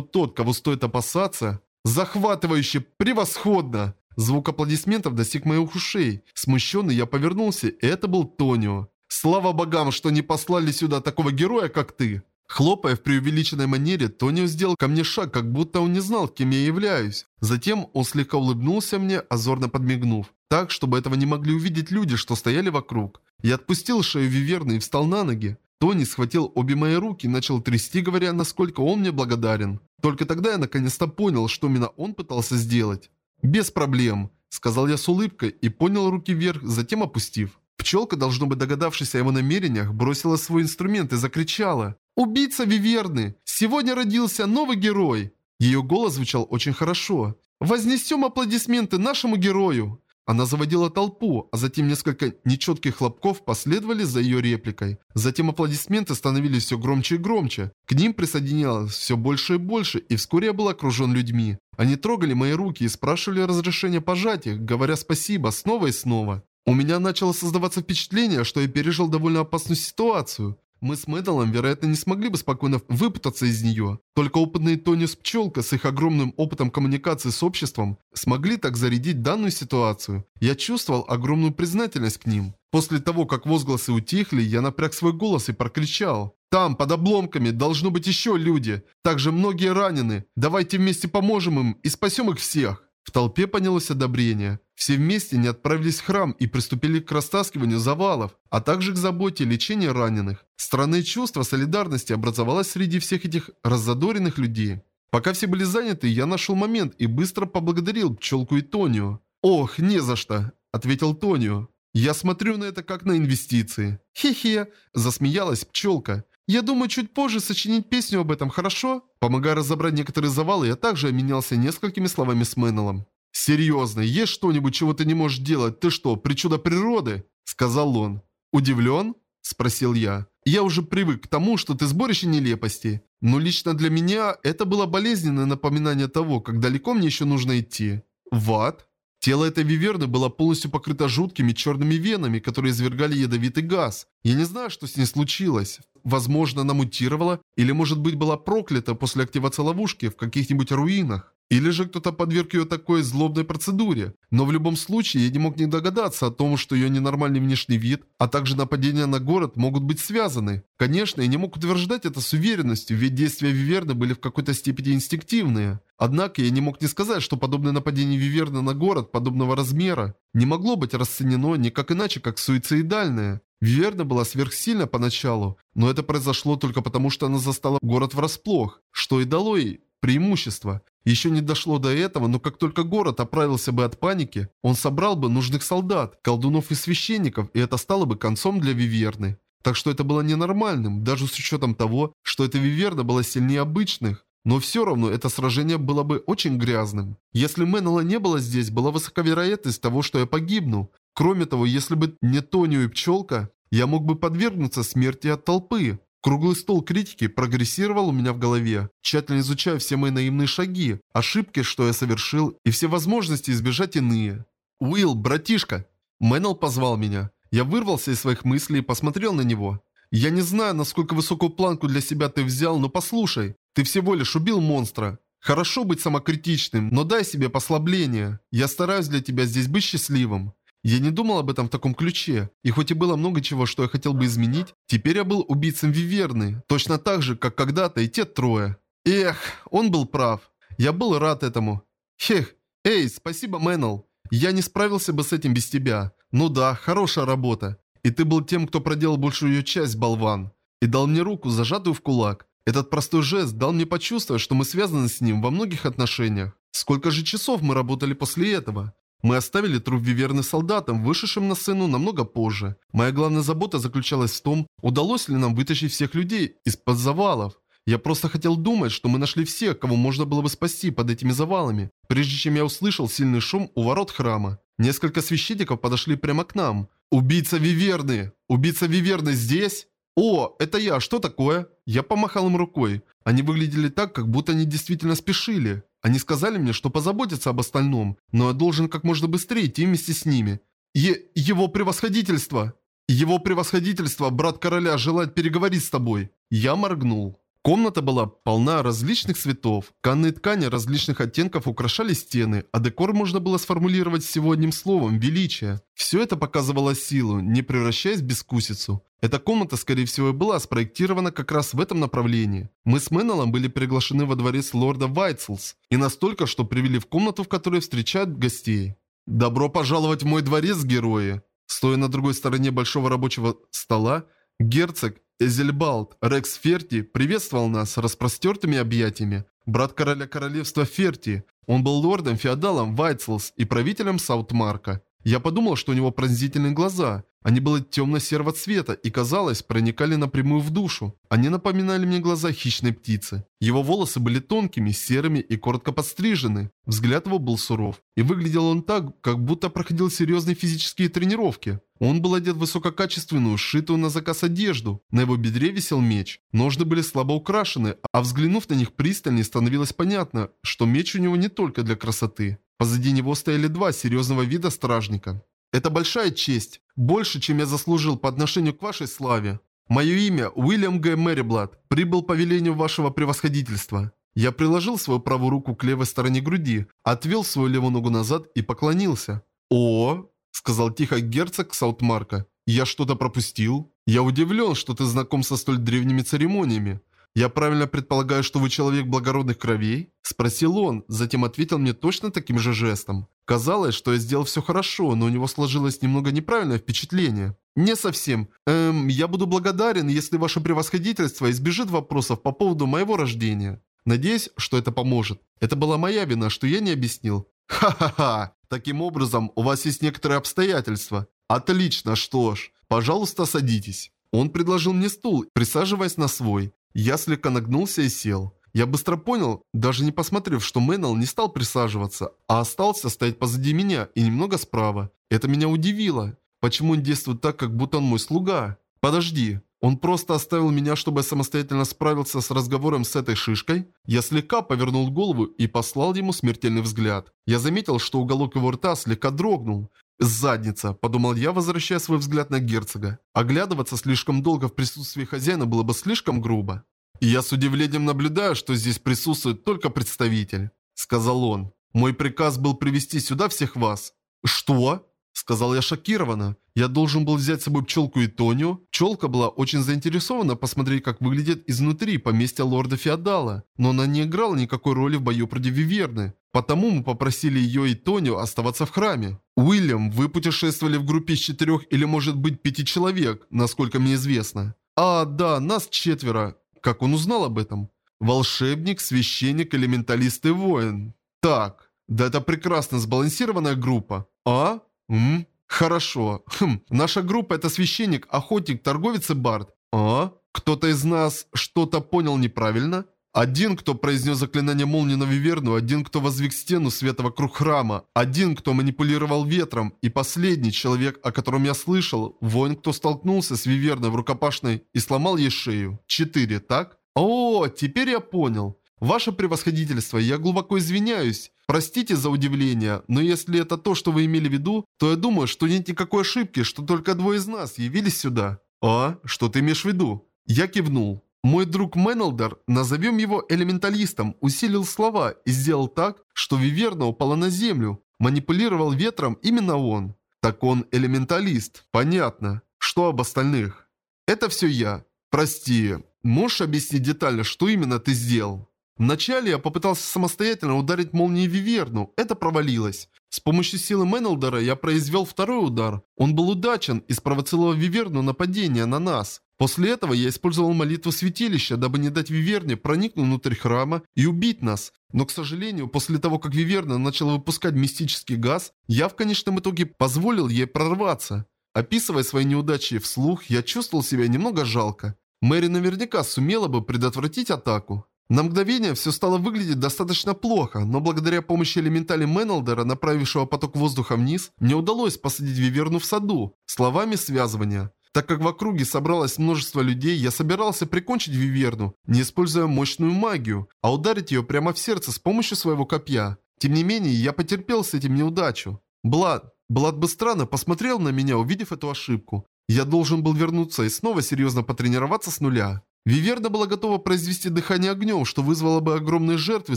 тот, кого стоит опасаться... Захватывающе, превосходно! Звук аплодисментов достиг моих ушей. Смущенный я повернулся, и это был Тонио. «Слава богам, что не послали сюда такого героя, как ты!» Хлопая в преувеличенной манере, Тонио сделал ко мне шаг, как будто он не знал, кем я являюсь. Затем он слегка улыбнулся мне, озорно подмигнув. Так, чтобы этого не могли увидеть люди, что стояли вокруг. Я отпустил шею Виверны и встал на ноги. Тони схватил обе мои руки и начал трясти, говоря, насколько он мне благодарен. Только тогда я наконец-то понял, что именно он пытался сделать. «Без проблем», — сказал я с улыбкой и поднял руки вверх, затем опустив. Пчелка, должно быть догадавшись о его намерениях, бросила свой инструмент и закричала. «Убийца Виверны! Сегодня родился новый герой!» Ее голос звучал очень хорошо. «Вознесем аплодисменты нашему герою!» Она заводила толпу, а затем несколько нечетких хлопков последовали за ее репликой. Затем аплодисменты становились все громче и громче. К ним присоединялось все больше и больше, и вскоре я был окружен людьми. Они трогали мои руки и спрашивали разрешения пожать их, говоря спасибо снова и снова. У меня начало создаваться впечатление, что я пережил довольно опасную ситуацию. Мы с Мэдалом, вероятно, не смогли бы спокойно выпутаться из нее. Только опытные Тони с Пчелка с их огромным опытом коммуникации с обществом смогли так зарядить данную ситуацию. Я чувствовал огромную признательность к ним. После того, как возгласы утихли, я напряг свой голос и прокричал. «Там, под обломками, должно быть еще люди. Также многие ранены. Давайте вместе поможем им и спасем их всех». В толпе поднялось одобрение. Все вместе не отправились в храм и приступили к растаскиванию завалов, а также к заботе и лечению раненых. Странное чувство солидарности образовалось среди всех этих раззадоренных людей. Пока все были заняты, я нашел момент и быстро поблагодарил пчелку и Тонио. «Ох, не за что», — ответил Тонио. «Я смотрю на это как на инвестиции». «Хе-хе», — засмеялась пчелка. «Я думаю, чуть позже сочинить песню об этом, хорошо?» Помогая разобрать некоторые завалы, я также обменялся несколькими словами с Мэннелом. «Серьезно, есть что-нибудь, чего ты не можешь делать? Ты что, причуда природы?» Сказал он. «Удивлен?» Спросил я. «Я уже привык к тому, что ты сборище нелепостей. Но лично для меня это было болезненное напоминание того, как далеко мне еще нужно идти. В ад?» Тело этой виверны было полностью покрыто жуткими черными венами, которые извергали ядовитый газ. Я не знаю, что с ней случилось. Возможно, она мутировала, или может быть была проклята после активации ловушки в каких-нибудь руинах. Или же кто-то подверг ее такой злобной процедуре. Но в любом случае я не мог не догадаться о том, что ее ненормальный внешний вид, а также нападение на город могут быть связаны. Конечно, я не мог утверждать это с уверенностью, ведь действия Виверны были в какой-то степени инстинктивные. Однако я не мог не сказать, что подобное нападение Виверны на город подобного размера не могло быть расценено никак иначе, как суицидальное. Виверна была сверхсильна поначалу, но это произошло только потому, что она застала город врасплох, что и дало ей преимущество. Еще не дошло до этого, но как только город оправился бы от паники, он собрал бы нужных солдат, колдунов и священников, и это стало бы концом для Виверны. Так что это было ненормальным, даже с учетом того, что эта Виверна была сильнее обычных. Но все равно это сражение было бы очень грязным. Если Меннелла не было здесь, была высока вероятность того, что я погибну. Кроме того, если бы не Тонио и Пчелка, я мог бы подвергнуться смерти от толпы. Круглый стол критики прогрессировал у меня в голове, тщательно изучая все мои наивные шаги, ошибки, что я совершил, и все возможности избежать иные. «Уилл, братишка!» Мэннел позвал меня. Я вырвался из своих мыслей и посмотрел на него. «Я не знаю, насколько высокую планку для себя ты взял, но послушай, ты всего лишь убил монстра. Хорошо быть самокритичным, но дай себе послабление. Я стараюсь для тебя здесь быть счастливым. Я не думал об этом в таком ключе, и хоть и было много чего, что я хотел бы изменить, теперь я был убийцем Виверны, точно так же, как когда-то и те трое. Эх, он был прав. Я был рад этому. Хех, эй, спасибо, Мэннел. Я не справился бы с этим без тебя. Ну да, хорошая работа. И ты был тем, кто проделал большую ее часть, болван. И дал мне руку, зажатую в кулак. Этот простой жест дал мне почувствовать, что мы связаны с ним во многих отношениях. Сколько же часов мы работали после этого? Мы оставили труп Виверны солдатам, вышедшим на сцену намного позже. Моя главная забота заключалась в том, удалось ли нам вытащить всех людей из-под завалов. Я просто хотел думать, что мы нашли всех, кого можно было бы спасти под этими завалами, прежде чем я услышал сильный шум у ворот храма. Несколько священников подошли прямо к нам. «Убийца Виверны! Убийца Виверны здесь?» «О, это я, что такое?» Я помахал им рукой. Они выглядели так, как будто они действительно спешили. Они сказали мне, что позаботятся об остальном, но я должен как можно быстрее идти вместе с ними. Е его превосходительство! Его превосходительство, брат короля, желает переговорить с тобой. Я моргнул. Комната была полна различных цветов. Тканые ткани различных оттенков украшали стены, а декор можно было сформулировать всего одним словом – величие. Все это показывало силу, не превращаясь в бескусицу. Эта комната, скорее всего, была спроектирована как раз в этом направлении. Мы с Меннеллом были приглашены во дворец лорда Вайтселс, и настолько, что привели в комнату, в которой встречают гостей. «Добро пожаловать в мой дворец, герои!» Стоя на другой стороне большого рабочего стола, герцог Эзельбалт Рекс Ферти приветствовал нас распростертыми объятиями. Брат короля королевства Ферти. Он был лордом-феодалом Вайтселс и правителем Саутмарка. Я подумал, что у него пронзительные глаза. Они были темно-серого цвета и, казалось, проникали напрямую в душу. Они напоминали мне глаза хищной птицы. Его волосы были тонкими, серыми и коротко подстрижены. Взгляд его был суров. И выглядел он так, как будто проходил серьезные физические тренировки. Он был одет в высококачественную, сшитую на заказ одежду. На его бедре висел меч. Ножны были слабо украшены, а взглянув на них пристальнее, становилось понятно, что меч у него не только для красоты. Позади него стояли два серьезного вида стражника. Это большая честь, больше, чем я заслужил по отношению к вашей славе. Мое имя Уильям Г. Мэриблад, прибыл по велению вашего превосходительства. Я приложил свою правую руку к левой стороне груди, отвел свою левую ногу назад и поклонился. «О!» – сказал тихо герцог Саутмарка. «Я что-то пропустил?» «Я удивлен, что ты знаком со столь древними церемониями. «Я правильно предполагаю, что вы человек благородных кровей?» Спросил он, затем ответил мне точно таким же жестом. Казалось, что я сделал все хорошо, но у него сложилось немного неправильное впечатление. «Не совсем. Эм, я буду благодарен, если ваше превосходительство избежит вопросов по поводу моего рождения. Надеюсь, что это поможет. Это была моя вина, что я не объяснил». «Ха-ха-ха! Таким образом, у вас есть некоторые обстоятельства. Отлично, что ж, пожалуйста, садитесь». Он предложил мне стул, присаживаясь на свой. Я слегка нагнулся и сел. Я быстро понял, даже не посмотрев, что Мэннел не стал присаживаться, а остался стоять позади меня и немного справа. Это меня удивило. Почему он действует так, как будто он мой слуга? Подожди, он просто оставил меня, чтобы я самостоятельно справился с разговором с этой шишкой? Я слегка повернул голову и послал ему смертельный взгляд. Я заметил, что уголок его рта слегка дрогнул. «Задница», – подумал я, возвращая свой взгляд на герцога. Оглядываться слишком долго в присутствии хозяина было бы слишком грубо. Я с удивлением наблюдаю, что здесь присутствует только представитель. сказал он. «Мой приказ был привести сюда всех вас». «Что?» Сказал я шокированно. Я должен был взять с собой пчелку и Тоню. Пчелка была очень заинтересована посмотреть, как выглядит изнутри поместье лорда Феодала. Но она не играла никакой роли в бою против Виверны. Потому мы попросили ее и Тоню оставаться в храме. Уильям, вы путешествовали в группе из четырех или может быть пяти человек, насколько мне известно. А, да, нас четверо. Как он узнал об этом? Волшебник, священник, элементалист и воин. Так, да это прекрасно сбалансированная группа. А? М? Хорошо. Хм, наша группа это священник, охотник, торговец и бард. А? Кто-то из нас что-то понял неправильно? Один, кто произнес заклинание молнии на Виверну, один, кто возвиг стену света вокруг храма, один, кто манипулировал ветром, и последний человек, о котором я слышал, воин, кто столкнулся с Виверной в рукопашной и сломал ей шею. Четыре, так? О, теперь я понял. Ваше превосходительство, я глубоко извиняюсь. Простите за удивление, но если это то, что вы имели в виду, то я думаю, что нет никакой ошибки, что только двое из нас явились сюда. А? Что ты имеешь в виду? Я кивнул. Мой друг Менелдер, назовем его элементалистом, усилил слова и сделал так, что Виверна упала на землю. Манипулировал ветром именно он. Так он элементалист. Понятно. Что об остальных? Это все я. Прости. Можешь объяснить детально, что именно ты сделал? Вначале я попытался самостоятельно ударить молнией Виверну, это провалилось. С помощью силы Менелдера я произвел второй удар. Он был удачен и спровоцировал Виверну нападение на нас. После этого я использовал молитву святилища, дабы не дать Виверне проникнуть внутрь храма и убить нас. Но, к сожалению, после того, как Виверна начала выпускать мистический газ, я в конечном итоге позволил ей прорваться. Описывая свои неудачи вслух, я чувствовал себя немного жалко. Мэри наверняка сумела бы предотвратить атаку. На мгновение все стало выглядеть достаточно плохо, но благодаря помощи элементали Менелдера, направившего поток воздуха вниз, мне удалось посадить Виверну в саду, словами связывания. Так как в округе собралось множество людей, я собирался прикончить Виверну, не используя мощную магию, а ударить ее прямо в сердце с помощью своего копья. Тем не менее, я потерпел с этим неудачу. Блад, Блад бы странно посмотрел на меня, увидев эту ошибку. Я должен был вернуться и снова серьезно потренироваться с нуля. Виверна была готова произвести дыхание огнем, что вызвало бы огромные жертвы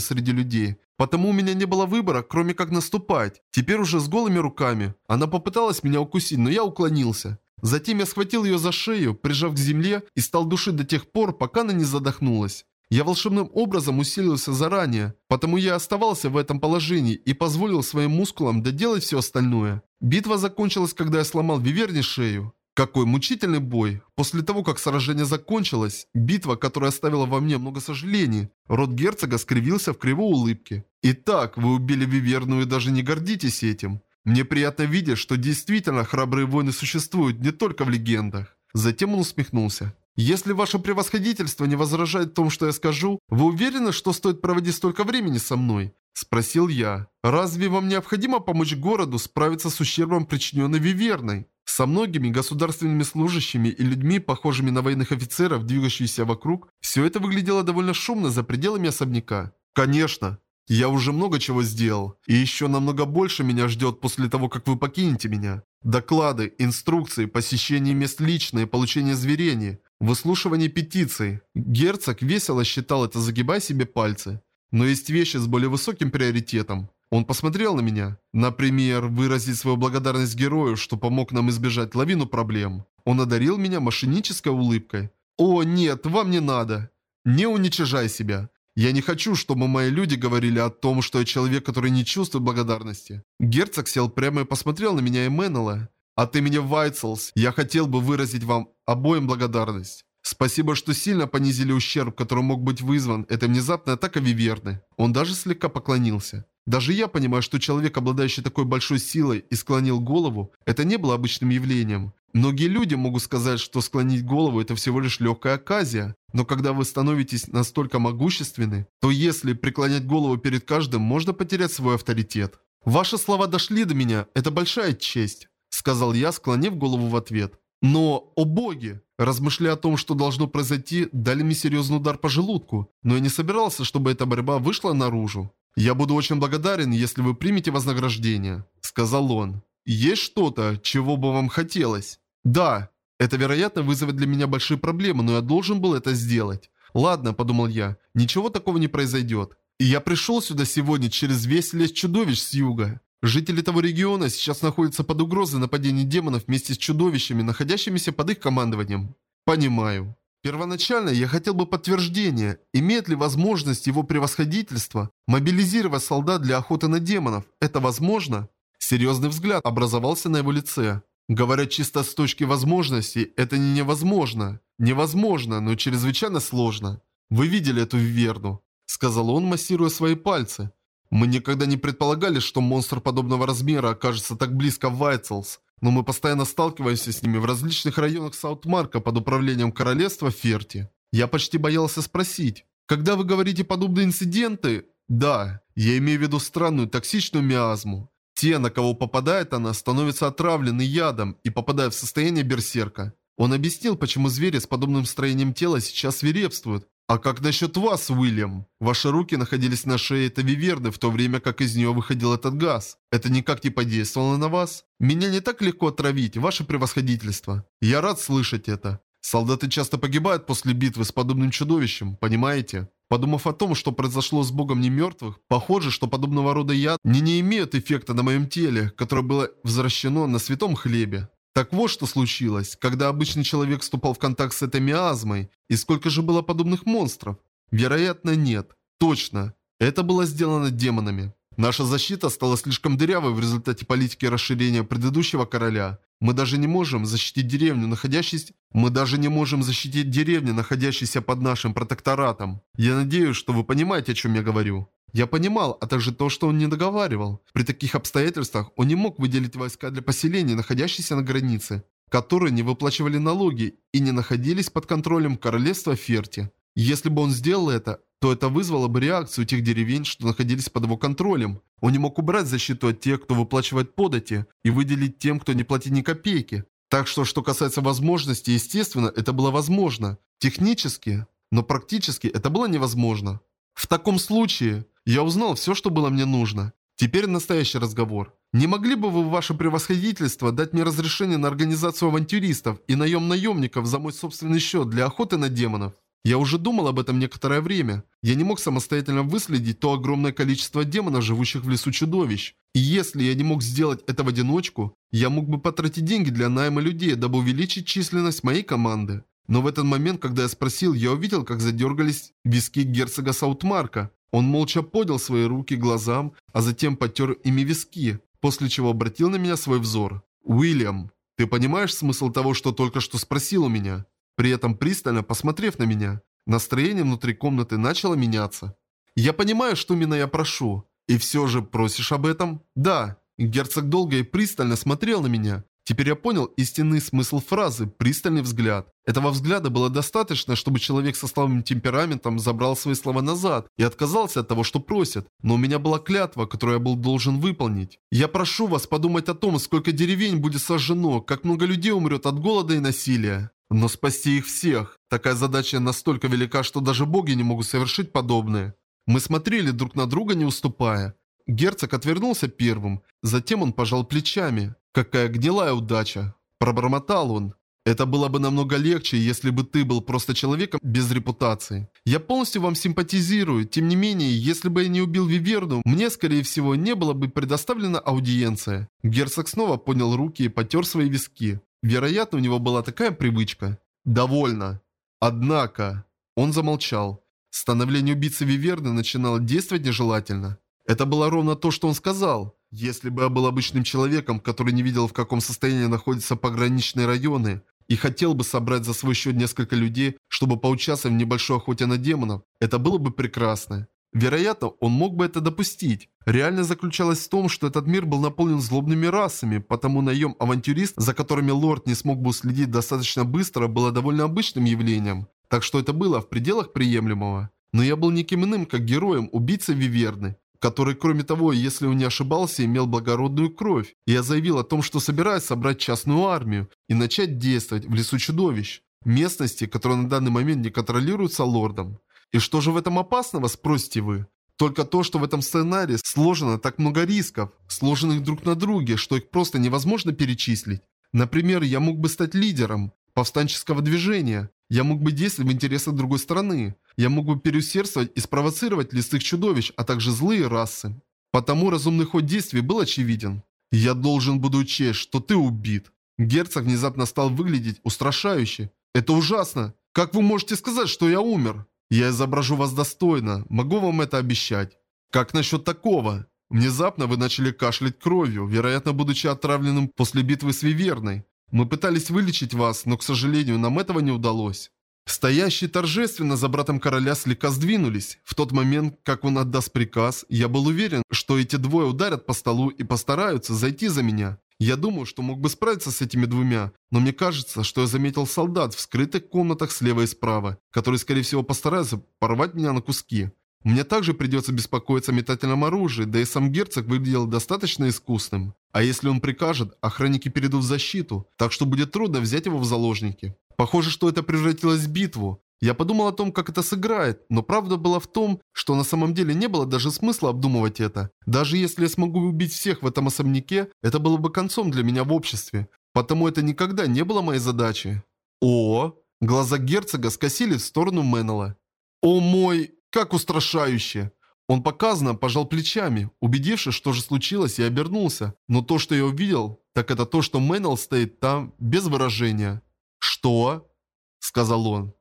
среди людей. Потому у меня не было выбора, кроме как наступать. Теперь уже с голыми руками. Она попыталась меня укусить, но я уклонился. Затем я схватил ее за шею, прижав к земле и стал душить до тех пор, пока она не задохнулась. Я волшебным образом усилился заранее, потому я оставался в этом положении и позволил своим мускулам доделать все остальное. Битва закончилась, когда я сломал Виверне шею. Какой мучительный бой. После того, как сражение закончилось, битва, которая оставила во мне много сожалений, рот герцога скривился в кривой улыбке. Итак, вы убили Виверну и даже не гордитесь этим. Мне приятно видеть, что действительно храбрые воины существуют не только в легендах. Затем он усмехнулся. Если ваше превосходительство не возражает в том, что я скажу, вы уверены, что стоит проводить столько времени со мной? Спросил я. Разве вам необходимо помочь городу справиться с ущербом, причиненным Виверной? Со многими государственными служащими и людьми, похожими на военных офицеров, двигающихся вокруг, все это выглядело довольно шумно за пределами особняка. Конечно. Я уже много чего сделал. И еще намного больше меня ждет после того, как вы покинете меня. Доклады, инструкции, посещение мест личное, получение зверений, выслушивание петиций. Герцог весело считал это, загибая себе пальцы. Но есть вещи с более высоким приоритетом. Он посмотрел на меня. Например, выразить свою благодарность герою, что помог нам избежать лавину проблем. Он одарил меня мошеннической улыбкой. «О, нет, вам не надо. Не уничижай себя. Я не хочу, чтобы мои люди говорили о том, что я человек, который не чувствует благодарности». Герцог сел прямо и посмотрел на меня и Меннелла. «От имени Вайтселс я хотел бы выразить вам обоим благодарность. Спасибо, что сильно понизили ущерб, который мог быть вызван этой внезапной атакой Виверны». Он даже слегка поклонился. Даже я понимаю, что человек, обладающий такой большой силой и склонил голову, это не было обычным явлением. Многие люди могут сказать, что склонить голову это всего лишь легкая оказия. Но когда вы становитесь настолько могущественны, то если преклонять голову перед каждым, можно потерять свой авторитет. Ваши слова дошли до меня, это большая честь, сказал я, склонив голову в ответ. Но, о боги, размышляя о том, что должно произойти, дали мне серьезный удар по желудку, но я не собирался, чтобы эта борьба вышла наружу. «Я буду очень благодарен, если вы примете вознаграждение», — сказал он. «Есть что-то, чего бы вам хотелось?» «Да, это, вероятно, вызовет для меня большие проблемы, но я должен был это сделать». «Ладно», — подумал я, — «ничего такого не произойдет». И я пришел сюда сегодня через весь лес чудовищ с юга. Жители того региона сейчас находятся под угрозой нападения демонов вместе с чудовищами, находящимися под их командованием. Понимаю. Первоначально я хотел бы подтверждения, имеет ли возможность его превосходительства мобилизировать солдат для охоты на демонов. Это возможно? Серьезный взгляд образовался на его лице. Говоря чисто с точки возможностей, это не невозможно. Невозможно, но чрезвычайно сложно. Вы видели эту Виверну? Сказал он, массируя свои пальцы. Мы никогда не предполагали, что монстр подобного размера окажется так близко в Вайтселс, но мы постоянно сталкиваемся с ними в различных районах Саутмарка под управлением королевства Ферти. Я почти боялся спросить, когда вы говорите подобные инциденты? Да, я имею в виду странную токсичную миазму. Те, на кого попадает она, становятся отравлены ядом и попадают в состояние берсерка. Он объяснил, почему звери с подобным строением тела сейчас свирепствуют. А как насчет вас, Уильям? Ваши руки находились на шее этой виверны, в то время как из нее выходил этот газ. Это никак не подействовало на вас? Меня не так легко отравить, ваше превосходительство. Я рад слышать это. Солдаты часто погибают после битвы с подобным чудовищем, понимаете? Подумав о том, что произошло с богом немертвых, похоже, что подобного рода яд не, не имеют эффекта на моем теле, которое было возвращено на святом хлебе. Так вот что случилось, когда обычный человек вступал в контакт с этой миазмой, и сколько же было подобных монстров? Вероятно, нет. Точно. Это было сделано демонами. Наша защита стала слишком дырявой в результате политики расширения предыдущего короля. Мы даже не можем защитить деревню, находящуюся... Мы даже не можем защитить деревню, находящуюся под нашим протекторатом. Я надеюсь, что вы понимаете, о чем я говорю. Я понимал, а также то, что он не договаривал. При таких обстоятельствах он не мог выделить войска для поселений, находящихся на границе, которые не выплачивали налоги и не находились под контролем королевства Ферти. Если бы он сделал это, то это вызвало бы реакцию тех деревень, что находились под его контролем. Он не мог убрать защиту от тех, кто выплачивает подати, и выделить тем, кто не платит ни копейки. Так что, что касается возможности, естественно, это было возможно. Технически, но практически это было невозможно. В таком случае, я узнал все, что было мне нужно. Теперь настоящий разговор. Не могли бы вы, ваше превосходительство, дать мне разрешение на организацию авантюристов и наем наемников за мой собственный счет для охоты на демонов? Я уже думал об этом некоторое время. Я не мог самостоятельно выследить то огромное количество демонов, живущих в лесу чудовищ. И если я не мог сделать это в одиночку, я мог бы потратить деньги для найма людей, дабы увеличить численность моей команды. Но в этот момент, когда я спросил, я увидел, как задергались виски герцога Саутмарка. Он молча поднял свои руки глазам, а затем потер ими виски, после чего обратил на меня свой взор. «Уильям, ты понимаешь смысл того, что только что спросил у меня?» При этом пристально посмотрев на меня, настроение внутри комнаты начало меняться. «Я понимаю, что именно я прошу. И все же просишь об этом?» «Да». Герцог долго и пристально смотрел на меня. Теперь я понял истинный смысл фразы «пристальный взгляд». Этого взгляда было достаточно, чтобы человек со слабым темпераментом забрал свои слова назад и отказался от того, что просит. Но у меня была клятва, которую я был должен выполнить. Я прошу вас подумать о том, сколько деревень будет сожжено, как много людей умрет от голода и насилия. Но спасти их всех. Такая задача настолько велика, что даже боги не могут совершить подобное. Мы смотрели друг на друга, не уступая. Герцог отвернулся первым, затем он пожал плечами. «Какая гнилая удача!» Пробормотал он. «Это было бы намного легче, если бы ты был просто человеком без репутации. Я полностью вам симпатизирую, тем не менее, если бы я не убил Виверну, мне, скорее всего, не было бы предоставлена аудиенция». Герцог снова поднял руки и потер свои виски. Вероятно, у него была такая привычка. «Довольно. Однако...» Он замолчал. Становление убийцы Виверны начинало действовать нежелательно. Это было ровно то, что он сказал. Если бы я был обычным человеком, который не видел, в каком состоянии находятся пограничные районы, и хотел бы собрать за свой счет несколько людей, чтобы поучаствовать в небольшой охоте на демонов, это было бы прекрасно. Вероятно, он мог бы это допустить. Реальность заключалась в том, что этот мир был наполнен злобными расами, потому наем авантюрист, за которыми лорд не смог бы уследить достаточно быстро, было довольно обычным явлением. Так что это было в пределах приемлемого. Но я был никем иным, как героем, убийцей Виверны который, кроме того, если он не ошибался, имел благородную кровь. И я заявил о том, что собираюсь собрать частную армию и начать действовать в лесу чудовищ, местности, которые на данный момент не контролируются лордом. И что же в этом опасного, спросите вы? Только то, что в этом сценарии сложено так много рисков, сложенных друг на друге, что их просто невозможно перечислить. Например, я мог бы стать лидером повстанческого движения, Я мог бы действовать в интересах другой стороны. Я мог бы переусердствовать и спровоцировать листых чудовищ, а также злые расы. Потому разумный ход действий был очевиден. Я должен буду учесть, что ты убит. Герцог внезапно стал выглядеть устрашающе. Это ужасно. Как вы можете сказать, что я умер? Я изображу вас достойно. Могу вам это обещать. Как насчет такого? Внезапно вы начали кашлять кровью, вероятно, будучи отравленным после битвы с Виверной. Мы пытались вылечить вас, но, к сожалению, нам этого не удалось. Стоящие торжественно за братом короля слегка сдвинулись. В тот момент, как он отдаст приказ, я был уверен, что эти двое ударят по столу и постараются зайти за меня. Я думаю, что мог бы справиться с этими двумя, но мне кажется, что я заметил солдат в скрытых комнатах слева и справа, которые, скорее всего, постараются порвать меня на куски. Мне также придется беспокоиться о метательном оружии, да и сам герцог выглядел достаточно искусным. А если он прикажет, охранники перейдут в защиту, так что будет трудно взять его в заложники. Похоже, что это превратилось в битву. Я подумал о том, как это сыграет, но правда была в том, что на самом деле не было даже смысла обдумывать это. Даже если я смогу убить всех в этом особняке, это было бы концом для меня в обществе. Потому это никогда не было моей задачей. О, глаза герцога скосили в сторону Меннелла. О мой... Как устрашающе! Он показанно пожал плечами, убедившись, что же случилось, и обернулся. Но то, что я увидел, так это то, что Мэннел стоит там без выражения. «Что?» – сказал он.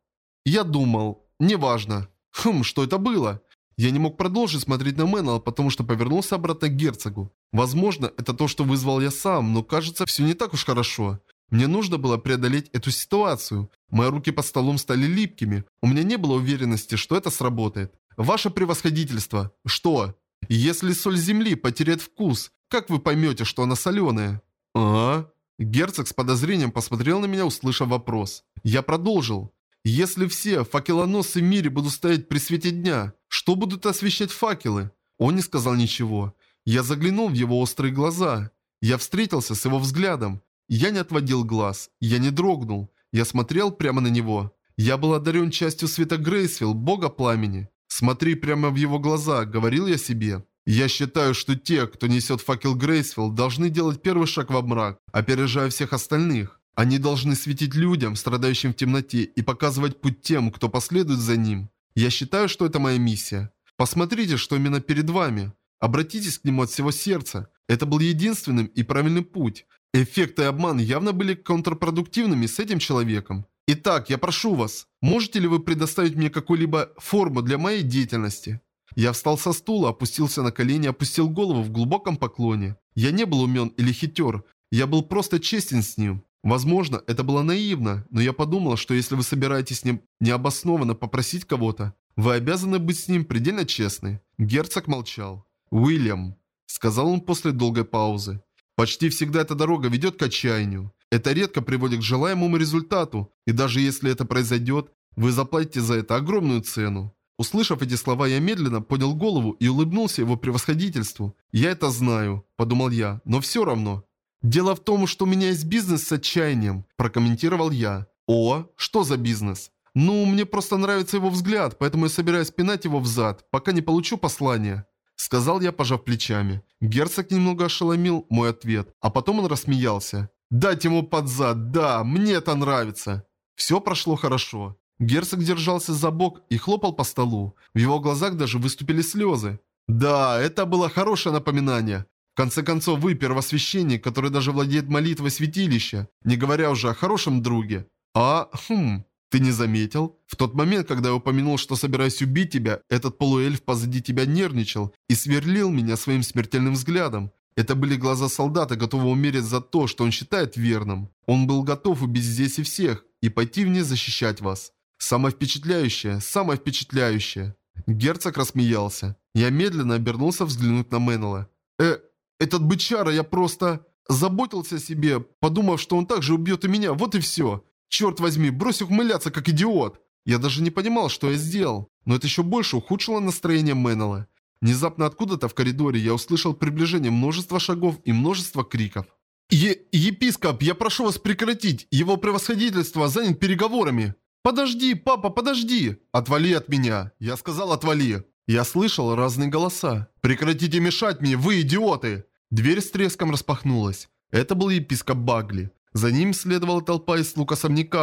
Я думал, неважно. Хм, что это было? Я не мог продолжить смотреть на Мэннела, потому что повернулся обратно к герцогу. Возможно, это то, что вызвал я сам, но кажется, все не так уж хорошо. Мне нужно было преодолеть эту ситуацию. Мои руки под столом стали липкими. У меня не было уверенности, что это сработает. Ваше превосходительство. Что? Если соль земли потеряет вкус, как вы поймете, что она соленая? А? Герцог с подозрением посмотрел на меня, услышав вопрос. Я продолжил. Если все факелоносцы в мире будут стоять при свете дня, что будут освещать факелы? Он не сказал ничего. Я заглянул в его острые глаза. Я встретился с его взглядом. Я не отводил глаз, я не дрогнул, я смотрел прямо на него. Я был одарен частью света Грейсвилл, бога пламени. Смотри прямо в его глаза, говорил я себе. Я считаю, что те, кто несет факел Грейсвилл, должны делать первый шаг во мрак, опережая всех остальных. Они должны светить людям, страдающим в темноте, и показывать путь тем, кто последует за ним. Я считаю, что это моя миссия. Посмотрите, что именно перед вами. Обратитесь к нему от всего сердца. Это был единственным и правильный путь. Эффект и обман явно были контрпродуктивными с этим человеком. Итак, я прошу вас, можете ли вы предоставить мне какую-либо форму для моей деятельности? Я встал со стула, опустился на колени, опустил голову в глубоком поклоне. Я не был умен или хитер, я был просто честен с ним. Возможно, это было наивно, но я подумал, что если вы собираетесь ним необоснованно попросить кого-то, вы обязаны быть с ним предельно честны. Герцог молчал. «Уильям», — сказал он после долгой паузы, Почти всегда эта дорога ведет к отчаянию. Это редко приводит к желаемому результату, и даже если это произойдет, вы заплатите за это огромную цену. Услышав эти слова, я медленно поднял голову и улыбнулся его превосходительству. «Я это знаю», – подумал я, – «но все равно». «Дело в том, что у меня есть бизнес с отчаянием», – прокомментировал я. «О, что за бизнес?» «Ну, мне просто нравится его взгляд, поэтому я собираюсь пинать его в зад, пока не получу послание». Сказал я, пожав плечами. Герцог немного ошеломил мой ответ, а потом он рассмеялся. «Дать ему под зад, да, мне это нравится!» Все прошло хорошо. Герцог держался за бок и хлопал по столу. В его глазах даже выступили слезы. «Да, это было хорошее напоминание. В конце концов, вы первосвященник, который даже владеет молитвой святилища, не говоря уже о хорошем друге. А, хм, ты не заметил? В тот момент, когда я упомянул, что собираюсь убить тебя, этот полуэльф позади тебя нервничал и сверлил меня своим смертельным взглядом. Это были глаза солдата, готового умереть за то, что он считает верным. Он был готов убить здесь и всех, и пойти вне защищать вас. Самое впечатляющее, самое впечатляющее. Герцог рассмеялся. Я медленно обернулся взглянуть на Меннелла. Э, этот бычара, я просто... Заботился о себе, подумав, что он также убьет и меня, вот и все. Черт возьми, брось ухмыляться, как идиот. Я даже не понимал, что я сделал. Но это еще больше ухудшило настроение Меннелла. Внезапно откуда-то в коридоре я услышал приближение множества шагов и множество криков. Е «Епископ, я прошу вас прекратить! Его превосходительство занят переговорами!» «Подожди, папа, подожди!» «Отвали от меня!» Я сказал «отвали!» Я слышал разные голоса. «Прекратите мешать мне, вы идиоты!» Дверь с треском распахнулась. Это был епископ Багли. За ним следовала толпа из слуг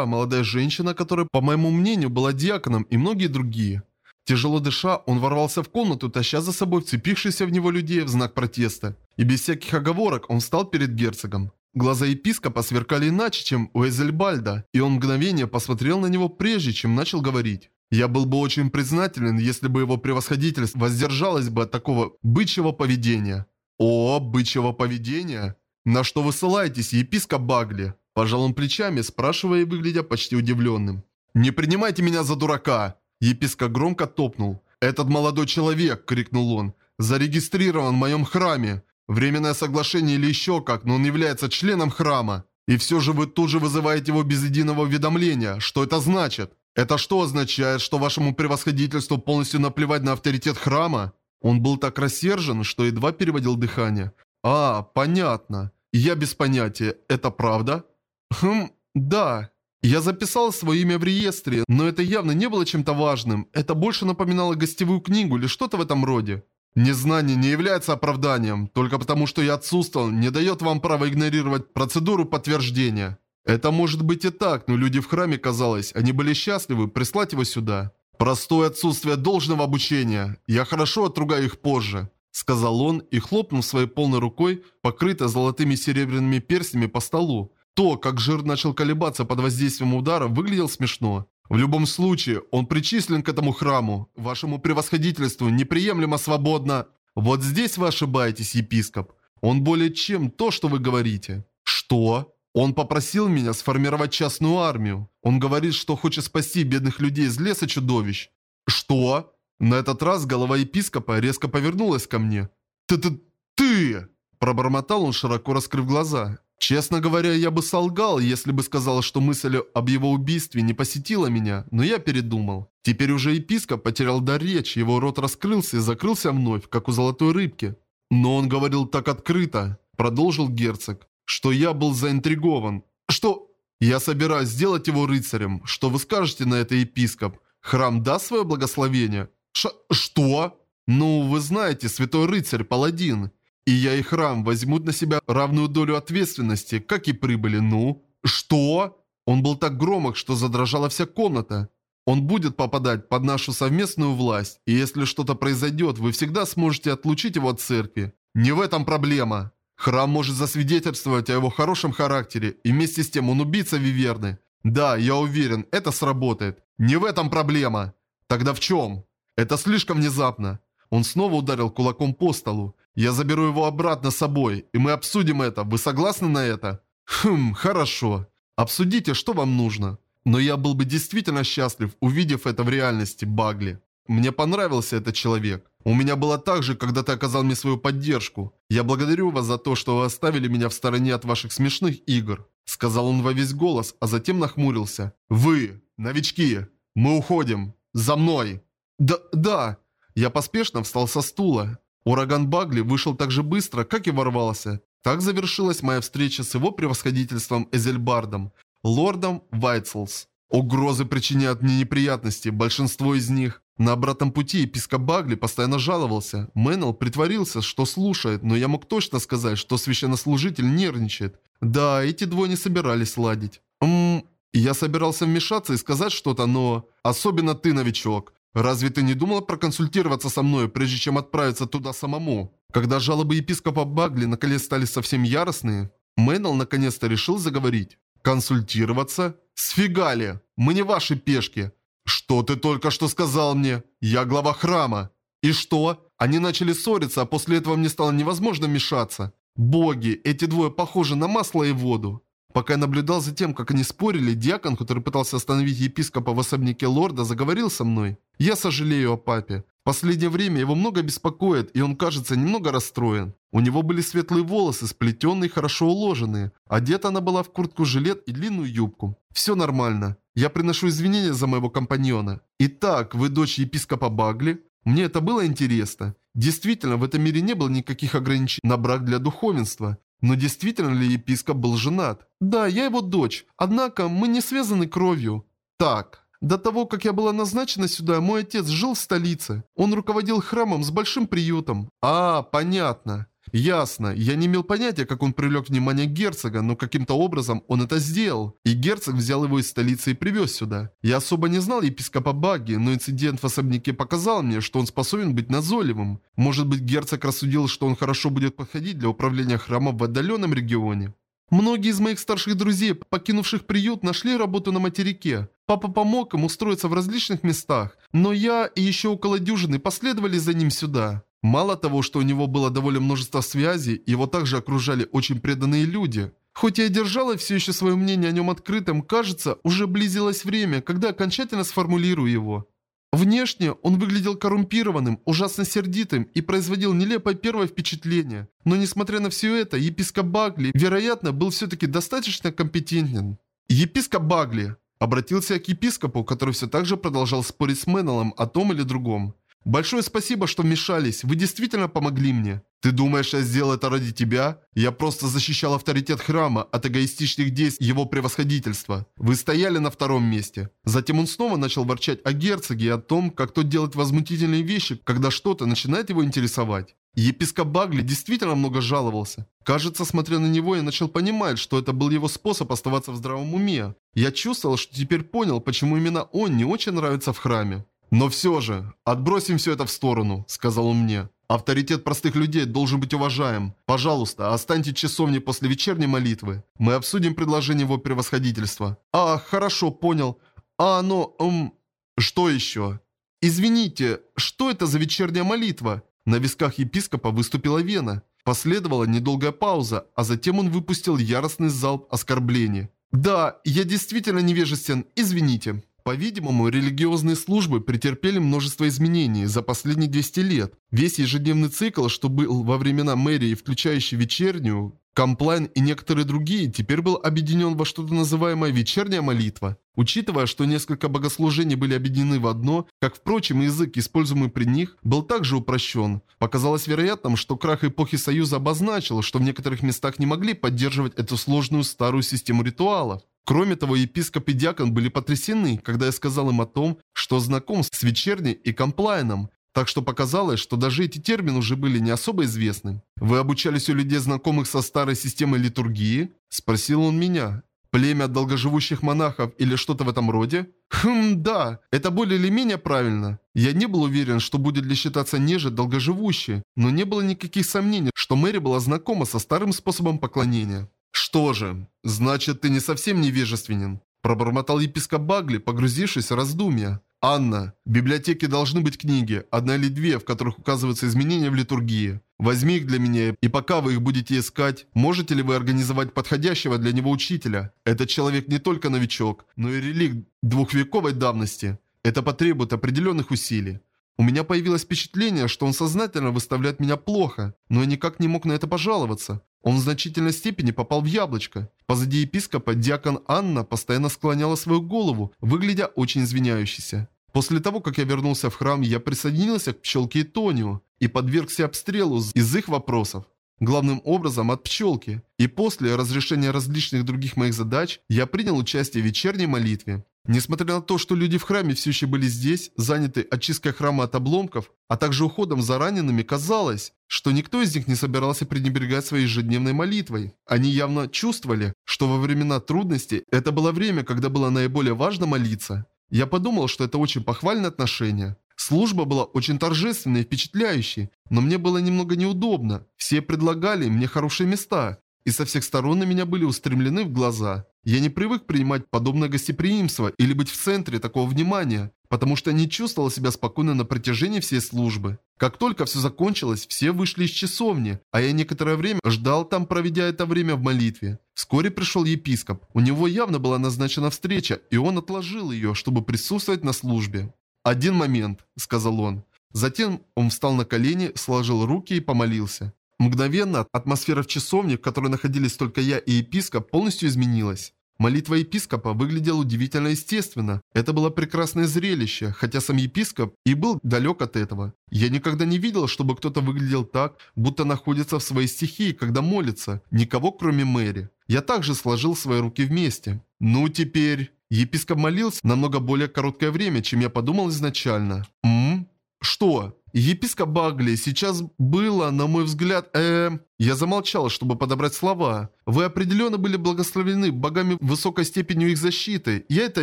молодая женщина, которая, по моему мнению, была диаконом и многие другие. Тяжело дыша, он ворвался в комнату, таща за собой вцепившихся в него людей в знак протеста. И без всяких оговорок он встал перед герцогом. Глаза епископа сверкали иначе, чем у Эзельбальда, и он мгновение посмотрел на него прежде, чем начал говорить. Я был бы очень признателен, если бы его превосходительство воздержалось бы от такого бычьего поведения. О, бычьего поведения? На что вы ссылаетесь, епископ Багли? Пожал он плечами, спрашивая и выглядя почти удивленным. «Не принимайте меня за дурака!» Епископ громко топнул. «Этот молодой человек!» – крикнул он. «Зарегистрирован в моем храме. Временное соглашение или еще как, но он является членом храма. И все же вы тут же вызываете его без единого уведомления. Что это значит? Это что означает, что вашему превосходительству полностью наплевать на авторитет храма? Он был так рассержен, что едва переводил дыхание. А, понятно. Я без понятия. Это правда? Хм, да. Я записал свое имя в реестре, но это явно не было чем-то важным. Это больше напоминало гостевую книгу или что-то в этом роде. Незнание не является оправданием, только потому что я отсутствовал, не дает вам права игнорировать процедуру подтверждения. Это может быть и так, но люди в храме, казалось, они были счастливы прислать его сюда. Простое отсутствие должного обучения. Я хорошо отругаю их позже. Сказал он и хлопнул своей полной рукой, покрытой золотыми и серебряными перстнями по столу. То, как жир начал колебаться под воздействием удара, выглядел смешно. В любом случае, он причислен к этому храму. Вашему превосходительству неприемлемо свободно. Вот здесь вы ошибаетесь, епископ. Он более чем то, что вы говорите. Что? Он попросил меня сформировать частную армию. Он говорит, что хочет спасти бедных людей из леса чудовищ. Что? На этот раз голова епископа резко повернулась ко мне. «Ты-ты... ты!» Пробормотал он, широко раскрыв глаза. Честно говоря, я бы солгал, если бы сказал, что мысль об его убийстве не посетила меня, но я передумал. Теперь уже епископ потерял дар речи, его рот раскрылся и закрылся вновь, как у золотой рыбки. Но он говорил так открыто, продолжил герцог, что я был заинтригован. Что? Я собираюсь сделать его рыцарем. Что вы скажете на это, епископ? Храм даст свое благословение? Ш что? Ну, вы знаете, святой рыцарь, паладин. И я и храм возьмут на себя равную долю ответственности, как и прибыли, ну? Что? Он был так громок, что задрожала вся комната. Он будет попадать под нашу совместную власть, и если что-то произойдет, вы всегда сможете отлучить его от церкви. Не в этом проблема. Храм может засвидетельствовать о его хорошем характере, и вместе с тем он убийца Виверны. Да, я уверен, это сработает. Не в этом проблема. Тогда в чем? Это слишком внезапно. Он снова ударил кулаком по столу. Я заберу его обратно с собой, и мы обсудим это. Вы согласны на это? Хм, хорошо. Обсудите, что вам нужно. Но я был бы действительно счастлив, увидев это в реальности, Багли. Мне понравился этот человек. У меня было так же, когда ты оказал мне свою поддержку. Я благодарю вас за то, что вы оставили меня в стороне от ваших смешных игр. Сказал он во весь голос, а затем нахмурился. Вы, новички, мы уходим. За мной. Да, да. Я поспешно встал со стула. Ураган Багли вышел так же быстро, как и ворвался. Так завершилась моя встреча с его превосходительством Эзельбардом, лордом Вайтселс. Угрозы причиняют мне неприятности, большинство из них. На обратном пути епископ Багли постоянно жаловался. Мэннел притворился, что слушает, но я мог точно сказать, что священнослужитель нервничает. Да, эти двое не собирались ладить. Ммм, я собирался вмешаться и сказать что-то, но... Особенно ты, новичок. Разве ты не думал проконсультироваться со мной, прежде чем отправиться туда самому? Когда жалобы епископа Багли наконец стали совсем яростные, Мэннел наконец-то решил заговорить. Консультироваться? Сфигали! Мы не ваши пешки. Что ты только что сказал мне? Я глава храма. И что? Они начали ссориться, а после этого мне стало невозможно мешаться. Боги, эти двое похожи на масло и воду. Пока я наблюдал за тем, как они спорили, диакон, который пытался остановить епископа в особняке лорда, заговорил со мной. Я сожалею о папе. В последнее время его много беспокоит, и он кажется немного расстроен. У него были светлые волосы, сплетенные и хорошо уложенные. Одета она была в куртку-жилет и длинную юбку. Все нормально. Я приношу извинения за моего компаньона. Итак, вы дочь епископа Багли? Мне это было интересно. Действительно, в этом мире не было никаких ограничений на брак для духовенства. Но действительно ли епископ был женат? Да, я его дочь. Однако мы не связаны кровью. Так. До того, как я была назначена сюда, мой отец жил в столице. Он руководил храмом с большим приютом. А, понятно. Ясно. Я не имел понятия, как он привлек внимание герцога, но каким-то образом он это сделал. И герцог взял его из столицы и привез сюда. Я особо не знал епископа Багги, но инцидент в особняке показал мне, что он способен быть назойливым. Может быть, герцог рассудил, что он хорошо будет подходить для управления храмом в отдаленном регионе. Многие из моих старших друзей, покинувших приют, нашли работу на материке. Папа помог им устроиться в различных местах, но я и еще около дюжины последовали за ним сюда. Мало того, что у него было довольно множество связей, его также окружали очень преданные люди. Хоть я и держала все еще свое мнение о нем открытым, кажется, уже близилось время, когда окончательно сформулирую его. Внешне он выглядел коррумпированным, ужасно сердитым и производил нелепое первое впечатление. Но несмотря на все это, епископ Багли, вероятно, был все-таки достаточно компетентен. Епископ Багли обратился к епископу, который все так же продолжал спорить с Меннеллом о том или другом. Большое спасибо, что вмешались. Вы действительно помогли мне. Ты думаешь, я сделал это ради тебя? Я просто защищал авторитет храма от эгоистичных действий его превосходительства. Вы стояли на втором месте. Затем он снова начал ворчать о герцоге и о том, как тот делает возмутительные вещи, когда что-то начинает его интересовать. Епископ Багли действительно много жаловался. Кажется, смотря на него, я начал понимать, что это был его способ оставаться в здравом уме. Я чувствовал, что теперь понял, почему именно он не очень нравится в храме. «Но все же, отбросим все это в сторону», — сказал он мне. «Авторитет простых людей должен быть уважаем. Пожалуйста, останьте часовни после вечерней молитвы. Мы обсудим предложение его превосходительства». «А, хорошо, понял. А, но, эм, что еще?» «Извините, что это за вечерняя молитва?» На висках епископа выступила вена. Последовала недолгая пауза, а затем он выпустил яростный залп оскорблений. «Да, я действительно невежествен, извините». По-видимому, религиозные службы претерпели множество изменений за последние 200 лет. Весь ежедневный цикл, что был во времена мэрии, включающий вечернюю, Комплайн и некоторые другие теперь был объединен во что-то называемое вечерняя молитва. Учитывая, что несколько богослужений были объединены в одно, как, впрочем, язык, используемый при них, был также упрощен, показалось вероятным, что крах эпохи Союза обозначил, что в некоторых местах не могли поддерживать эту сложную старую систему ритуалов. Кроме того, епископ и диакон были потрясены, когда я сказал им о том, что знаком с вечерней и комплайном, так что показалось, что даже эти термины уже были не особо известны. «Вы обучались у людей, знакомых со старой системой литургии?» – спросил он меня. «Племя долгоживущих монахов или что-то в этом роде?» «Хм, да, это более или менее правильно. Я не был уверен, что будет ли считаться неже долгоживущей, но не было никаких сомнений, что Мэри была знакома со старым способом поклонения». «Что же, значит, ты не совсем невежественен», – пробормотал епископ Багли, погрузившись в раздумья. «Анна, в библиотеке должны быть книги, одна или две, в которых указываются изменения в литургии. Возьми их для меня, и пока вы их будете искать, можете ли вы организовать подходящего для него учителя? Этот человек не только новичок, но и реликт двухвековой давности. Это потребует определенных усилий. У меня появилось впечатление, что он сознательно выставляет меня плохо, но я никак не мог на это пожаловаться. Он в значительной степени попал в яблочко. Позади епископа диакон Анна постоянно склоняла свою голову, выглядя очень извиняющейся. После того, как я вернулся в храм, я присоединился к пчелке Тонио и подвергся обстрелу из их вопросов. Главным образом от пчелки. И после разрешения различных других моих задач, я принял участие в вечерней молитве. Несмотря на то, что люди в храме все еще были здесь, заняты очисткой храма от обломков, а также уходом за ранеными, казалось, что никто из них не собирался пренебрегать своей ежедневной молитвой. Они явно чувствовали, что во времена трудностей это было время, когда было наиболее важно молиться. Я подумал, что это очень похвальное отношение. Служба была очень торжественной и впечатляющей, но мне было немного неудобно. Все предлагали мне хорошие места, и со всех сторон на меня были устремлены в глаза. Я не привык принимать подобное гостеприимство или быть в центре такого внимания, потому что не чувствовал себя спокойно на протяжении всей службы. Как только все закончилось, все вышли из часовни, а я некоторое время ждал там, проведя это время в молитве. Вскоре пришел епископ. У него явно была назначена встреча, и он отложил ее, чтобы присутствовать на службе. «Один момент», — сказал он. Затем он встал на колени, сложил руки и помолился. Мгновенно атмосфера в часовне, в которой находились только я и епископ, полностью изменилась. Молитва епископа выглядела удивительно естественно. Это было прекрасное зрелище, хотя сам епископ и был далек от этого. Я никогда не видел, чтобы кто-то выглядел так, будто находится в своей стихии, когда молится. Никого, кроме Мэри. Я также сложил свои руки вместе. Ну теперь... Епископ молился намного более короткое время, чем я подумал изначально. Ммм? Что? Епископ Багли, сейчас было, на мой взгляд, э, Я замолчал, чтобы подобрать слова. Вы определенно были благословлены богами высокой степенью их защиты. Я это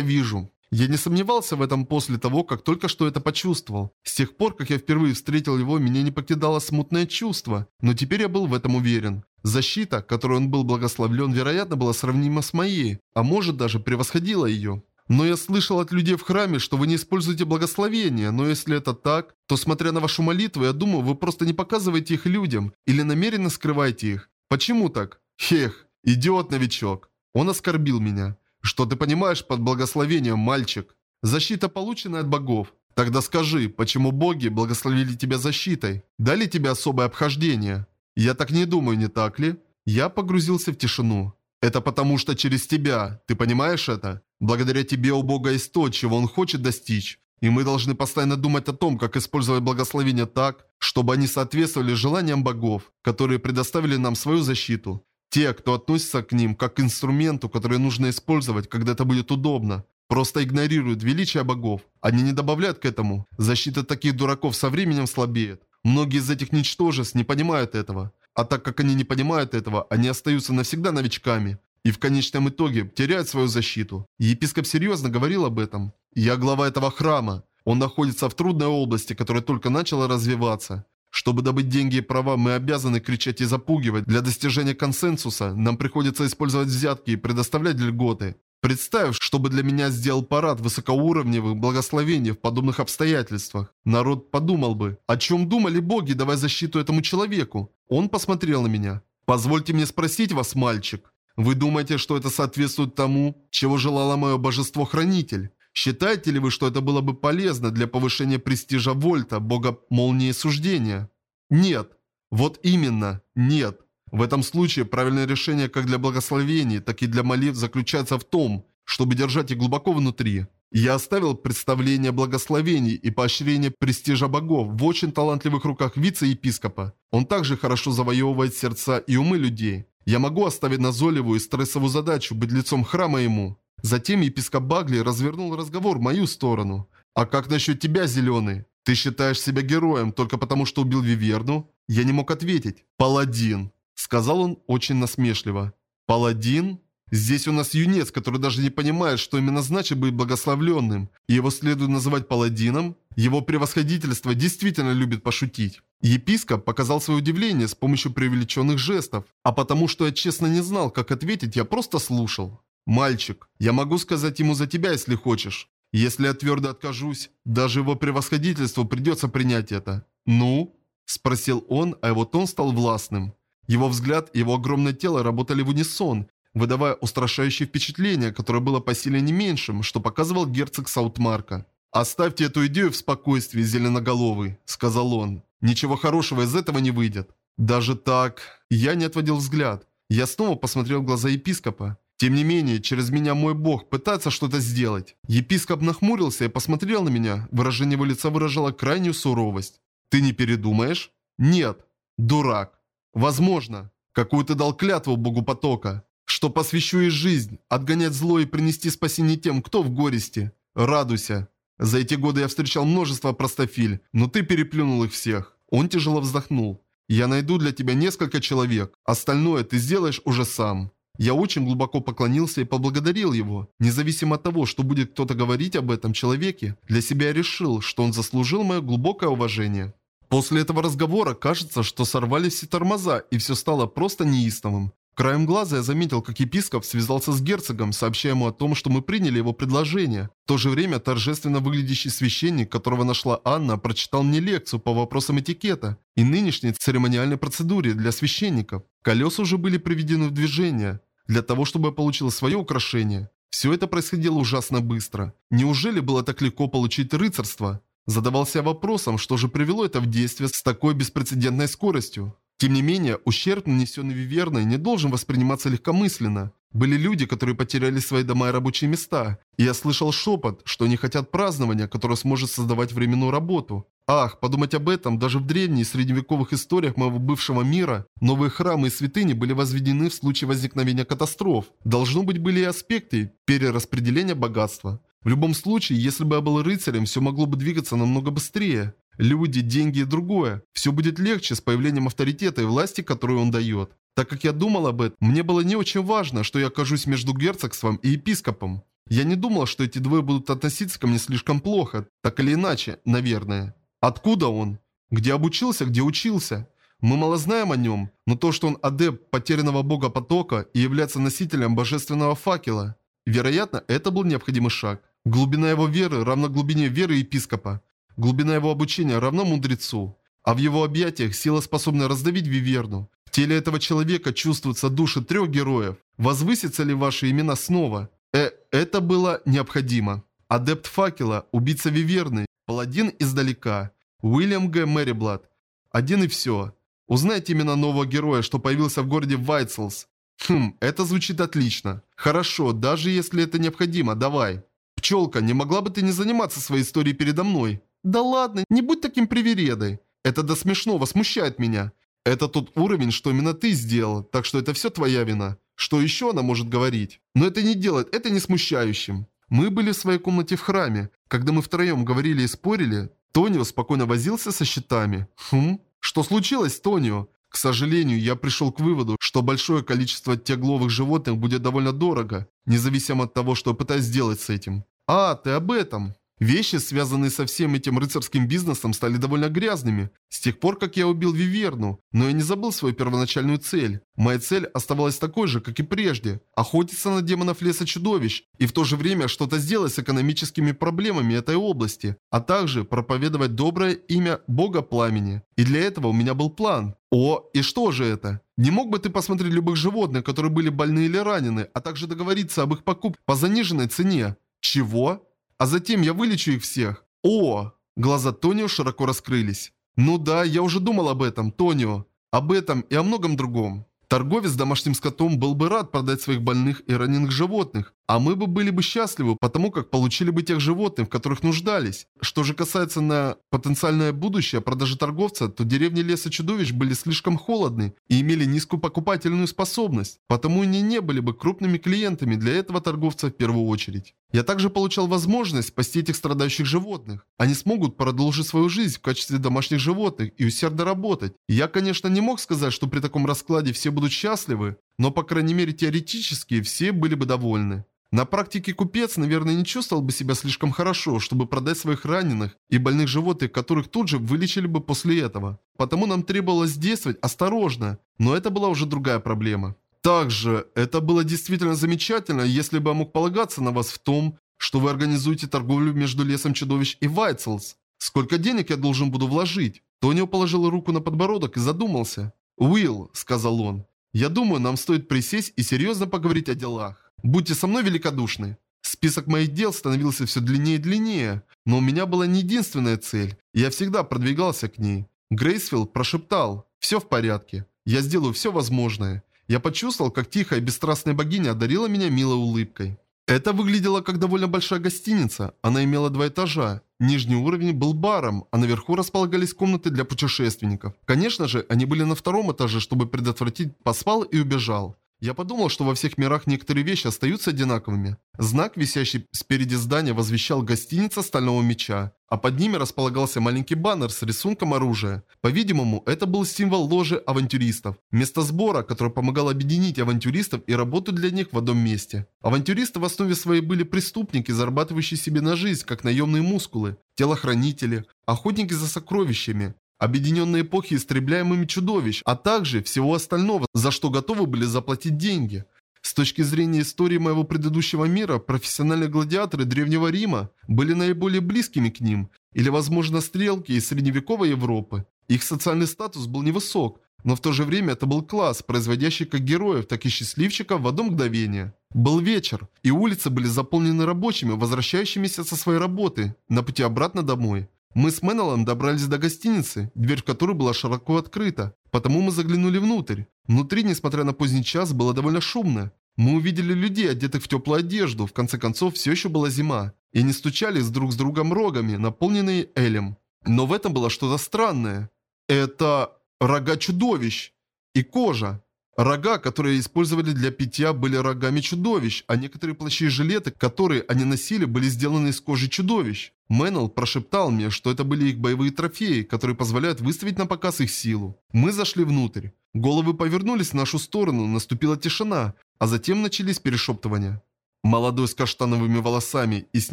вижу. Я не сомневался в этом после того, как только что это почувствовал. С тех пор, как я впервые встретил его, меня не покидало смутное чувство. Но теперь я был в этом уверен. Защита, которой он был благословлен, вероятно, была сравнима с моей, а может даже превосходила ее. Но я слышал от людей в храме, что вы не используете благословения, но если это так, то смотря на вашу молитву, я думаю, вы просто не показываете их людям или намеренно скрываете их. Почему так? Хех, идиот-новичок. Он оскорбил меня. Что ты понимаешь под благословением, мальчик? Защита, полученная от богов. Тогда скажи, почему боги благословили тебя защитой? Дали тебе особое обхождение? Я так не думаю, не так ли? Я погрузился в тишину. Это потому что через тебя, ты понимаешь это? Благодаря тебе у Бога есть то, чего Он хочет достичь. И мы должны постоянно думать о том, как использовать благословения так, чтобы они соответствовали желаниям богов, которые предоставили нам свою защиту. Те, кто относится к ним как к инструменту, который нужно использовать, когда это будет удобно, просто игнорируют величие богов. Они не добавляют к этому. Защита таких дураков со временем слабеет. Многие из этих ничтожеств не понимают этого. А так как они не понимают этого, они остаются навсегда новичками. И в конечном итоге теряют свою защиту. Епископ серьезно говорил об этом. Я глава этого храма. Он находится в трудной области, которая только начала развиваться. Чтобы добыть деньги и права, мы обязаны кричать и запугивать. Для достижения консенсуса нам приходится использовать взятки и предоставлять льготы. Представь, чтобы для меня сделал парад высокоуровневых благословений в подобных обстоятельствах. Народ подумал бы, о чем думали боги, давая защиту этому человеку. Он посмотрел на меня. Позвольте мне спросить вас, мальчик. Вы думаете, что это соответствует тому, чего желало мое божество-хранитель? Считаете ли вы, что это было бы полезно для повышения престижа Вольта, бога молнии суждения? Нет. Вот именно, нет. В этом случае правильное решение как для благословений, так и для молитв заключается в том, чтобы держать их глубоко внутри. Я оставил представление благословений и поощрение престижа богов в очень талантливых руках вице-епископа. Он также хорошо завоевывает сердца и умы людей. Я могу оставить назойливую и стрессовую задачу быть лицом храма ему. Затем епископ Багли развернул разговор в мою сторону. «А как насчет тебя, Зеленый? Ты считаешь себя героем только потому, что убил Виверну?» Я не мог ответить. «Паладин», — сказал он очень насмешливо. «Паладин?» Здесь у нас юнец, который даже не понимает, что именно значит быть благословленным. Его следует называть паладином? Его превосходительство действительно любит пошутить. Епископ показал свое удивление с помощью привлеченных жестов. А потому что я честно не знал, как ответить, я просто слушал. «Мальчик, я могу сказать ему за тебя, если хочешь. Если я твердо откажусь, даже его превосходительству придется принять это». «Ну?» – спросил он, а его тон стал властным. Его взгляд и его огромное тело работали в унисон, выдавая устрашающее впечатление, которое было по силе не меньшим, что показывал герцог Саутмарка. «Оставьте эту идею в спокойствии, зеленоголовый», – сказал он. «Ничего хорошего из этого не выйдет». Даже так... Я не отводил взгляд. Я снова посмотрел в глаза епископа. Тем не менее, через меня мой бог пытается что-то сделать. Епископ нахмурился и посмотрел на меня. Выражение его лица выражало крайнюю суровость. Ты не передумаешь? Нет. Дурак. Возможно. Какую ты дал клятву богу потока? Что посвящу ей жизнь, отгонять зло и принести спасение тем, кто в горести. Радуйся. За эти годы я встречал множество простофиль, но ты переплюнул их всех. Он тяжело вздохнул. Я найду для тебя несколько человек. Остальное ты сделаешь уже сам. Я очень глубоко поклонился и поблагодарил его. Независимо от того, что будет кто-то говорить об этом человеке, для себя я решил, что он заслужил мое глубокое уважение. После этого разговора кажется, что сорвались все тормоза, и все стало просто неистовым. Краем глаза я заметил, как епископ связался с герцогом, сообщая ему о том, что мы приняли его предложение. В то же время торжественно выглядящий священник, которого нашла Анна, прочитал мне лекцию по вопросам этикета и нынешней церемониальной процедуре для священников. Колеса уже были приведены в движение для того, чтобы я получил свое украшение. Все это происходило ужасно быстро. Неужели было так легко получить рыцарство? Задавался вопросом, что же привело это в действие с такой беспрецедентной скоростью. Тем не менее, ущерб, нанесенный Виверной, не должен восприниматься легкомысленно. Были люди, которые потеряли свои дома и рабочие места. И я слышал шепот, что они хотят празднования, которое сможет создавать временную работу. Ах, подумать об этом, даже в древней средневековых историях моего бывшего мира, новые храмы и святыни были возведены в случае возникновения катастроф. Должно быть были и аспекты перераспределения богатства. В любом случае, если бы я был рыцарем, все могло бы двигаться намного быстрее. Люди, деньги и другое. Все будет легче с появлением авторитета и власти, которую он дает. Так как я думал об этом, мне было не очень важно, что я окажусь между герцогством и епископом. Я не думал, что эти двое будут относиться ко мне слишком плохо, так или иначе, наверное. Откуда он? Где обучился, где учился? Мы мало знаем о нем, но то, что он адепт потерянного бога потока и является носителем божественного факела, вероятно, это был необходимый шаг. Глубина его веры равна глубине веры епископа. Глубина его обучения равна мудрецу. А в его объятиях сила способна раздавить Виверну. В теле этого человека чувствуются души трех героев. Возвысятся ли ваши имена снова? Э, это было необходимо. Адепт факела, убийца Виверны, паладин издалека. Уильям Г. Мэриблад. Один и все. Узнайте имена нового героя, что появился в городе Вайтселс. Хм, это звучит отлично. Хорошо, даже если это необходимо, давай. Пчелка, не могла бы ты не заниматься своей историей передо мной? Да ладно, не будь таким привередой. Это до смешного смущает меня. Это тот уровень, что именно ты сделал, так что это все твоя вина. Что еще она может говорить? Но это не делает, это не смущающим. Мы были в своей комнате в храме. Когда мы втроем говорили и спорили, Тонио спокойно возился со щитами. Хм? Что случилось, Тонио? К сожалению, я пришел к выводу, что большое количество тягловых животных будет довольно дорого, независимо от того, что я пытаюсь сделать с этим. А, ты об этом. Вещи, связанные со всем этим рыцарским бизнесом, стали довольно грязными. С тех пор, как я убил Виверну. Но я не забыл свою первоначальную цель. Моя цель оставалась такой же, как и прежде. Охотиться на демонов леса чудовищ. И в то же время что-то сделать с экономическими проблемами этой области. А также проповедовать доброе имя Бога Пламени. И для этого у меня был план. О, и что же это? Не мог бы ты посмотреть любых животных, которые были больны или ранены, а также договориться об их покупке по заниженной цене? Чего? А затем я вылечу их всех. О! Глаза Тонио широко раскрылись. Ну да, я уже думал об этом, Тонио. Об этом и о многом другом. Торговец домашним скотом был бы рад продать своих больных и раненых животных, а мы бы были бы счастливы, потому как получили бы тех животных, в которых нуждались. Что же касается на потенциальное будущее продажи торговца, то деревни Леса Чудовищ были слишком холодны и имели низкую покупательную способность, потому они не были бы крупными клиентами для этого торговца в первую очередь. Я также получал возможность спасти этих страдающих животных. Они смогут продолжить свою жизнь в качестве домашних животных и усердно работать. Я, конечно, не мог сказать, что при таком раскладе все будут счастливы, но, по крайней мере, теоретически все были бы довольны. На практике купец, наверное, не чувствовал бы себя слишком хорошо, чтобы продать своих раненых и больных животных, которых тут же вылечили бы после этого. Потому нам требовалось действовать осторожно, но это была уже другая проблема. Также, это было действительно замечательно, если бы я мог полагаться на вас в том, что вы организуете торговлю между Лесом Чудовищ и Вайцелс. Сколько денег я должен буду вложить? Тонио положил руку на подбородок и задумался. «Уилл», — сказал он, — «я думаю, нам стоит присесть и серьезно поговорить о делах. Будьте со мной великодушны». Список моих дел становился все длиннее и длиннее, но у меня была не единственная цель, и я всегда продвигался к ней. Грейсфилд прошептал «Все в порядке, я сделаю все возможное». Я почувствовал, как тихая и бесстрастная богиня одарила меня милой улыбкой. Это выглядело как довольно большая гостиница. Она имела два этажа. Нижний уровень был баром, а наверху располагались комнаты для путешественников. Конечно же, они были на втором этаже, чтобы предотвратить «поспал и убежал». Я подумал, что во всех мирах некоторые вещи остаются одинаковыми. Знак, висящий спереди здания, возвещал «Гостиница Стального Меча», а под ними располагался маленький баннер с рисунком оружия. По-видимому, это был символ ложи авантюристов. Место сбора, которое помогало объединить авантюристов и работу для них в одном месте. Авантюристы в основе своей были преступники, зарабатывающие себе на жизнь, как наемные мускулы, телохранители, охотники за сокровищами, объединенные эпохи истребляемыми чудовищ, а также всего остального, за что готовы были заплатить деньги. С точки зрения истории моего предыдущего мира, профессиональные гладиаторы Древнего Рима были наиболее близкими к ним, или, возможно, стрелки из средневековой Европы. Их социальный статус был невысок, но в то же время это был класс, производящий как героев, так и счастливчиков в одно мгновение. Был вечер, и улицы были заполнены рабочими, возвращающимися со своей работы, на пути обратно домой. Мы с Меннеллом добрались до гостиницы, дверь в которой была широко открыта, потому мы заглянули внутрь. Внутри, несмотря на поздний час, было довольно шумно. Мы увидели людей, одетых в теплую одежду, в конце концов, все еще была зима. И они стучались друг с другом рогами, наполненные элем. Но в этом было что-то странное. Это рога чудовищ и кожа. Рога, которые использовали для питья, были рогами чудовищ, а некоторые плащи и жилеты, которые они носили, были сделаны из кожи чудовищ. Мэннел прошептал мне, что это были их боевые трофеи, которые позволяют выставить на показ их силу. Мы зашли внутрь. Головы повернулись в нашу сторону, наступила тишина, а затем начались перешептывания. Молодой с каштановыми волосами и с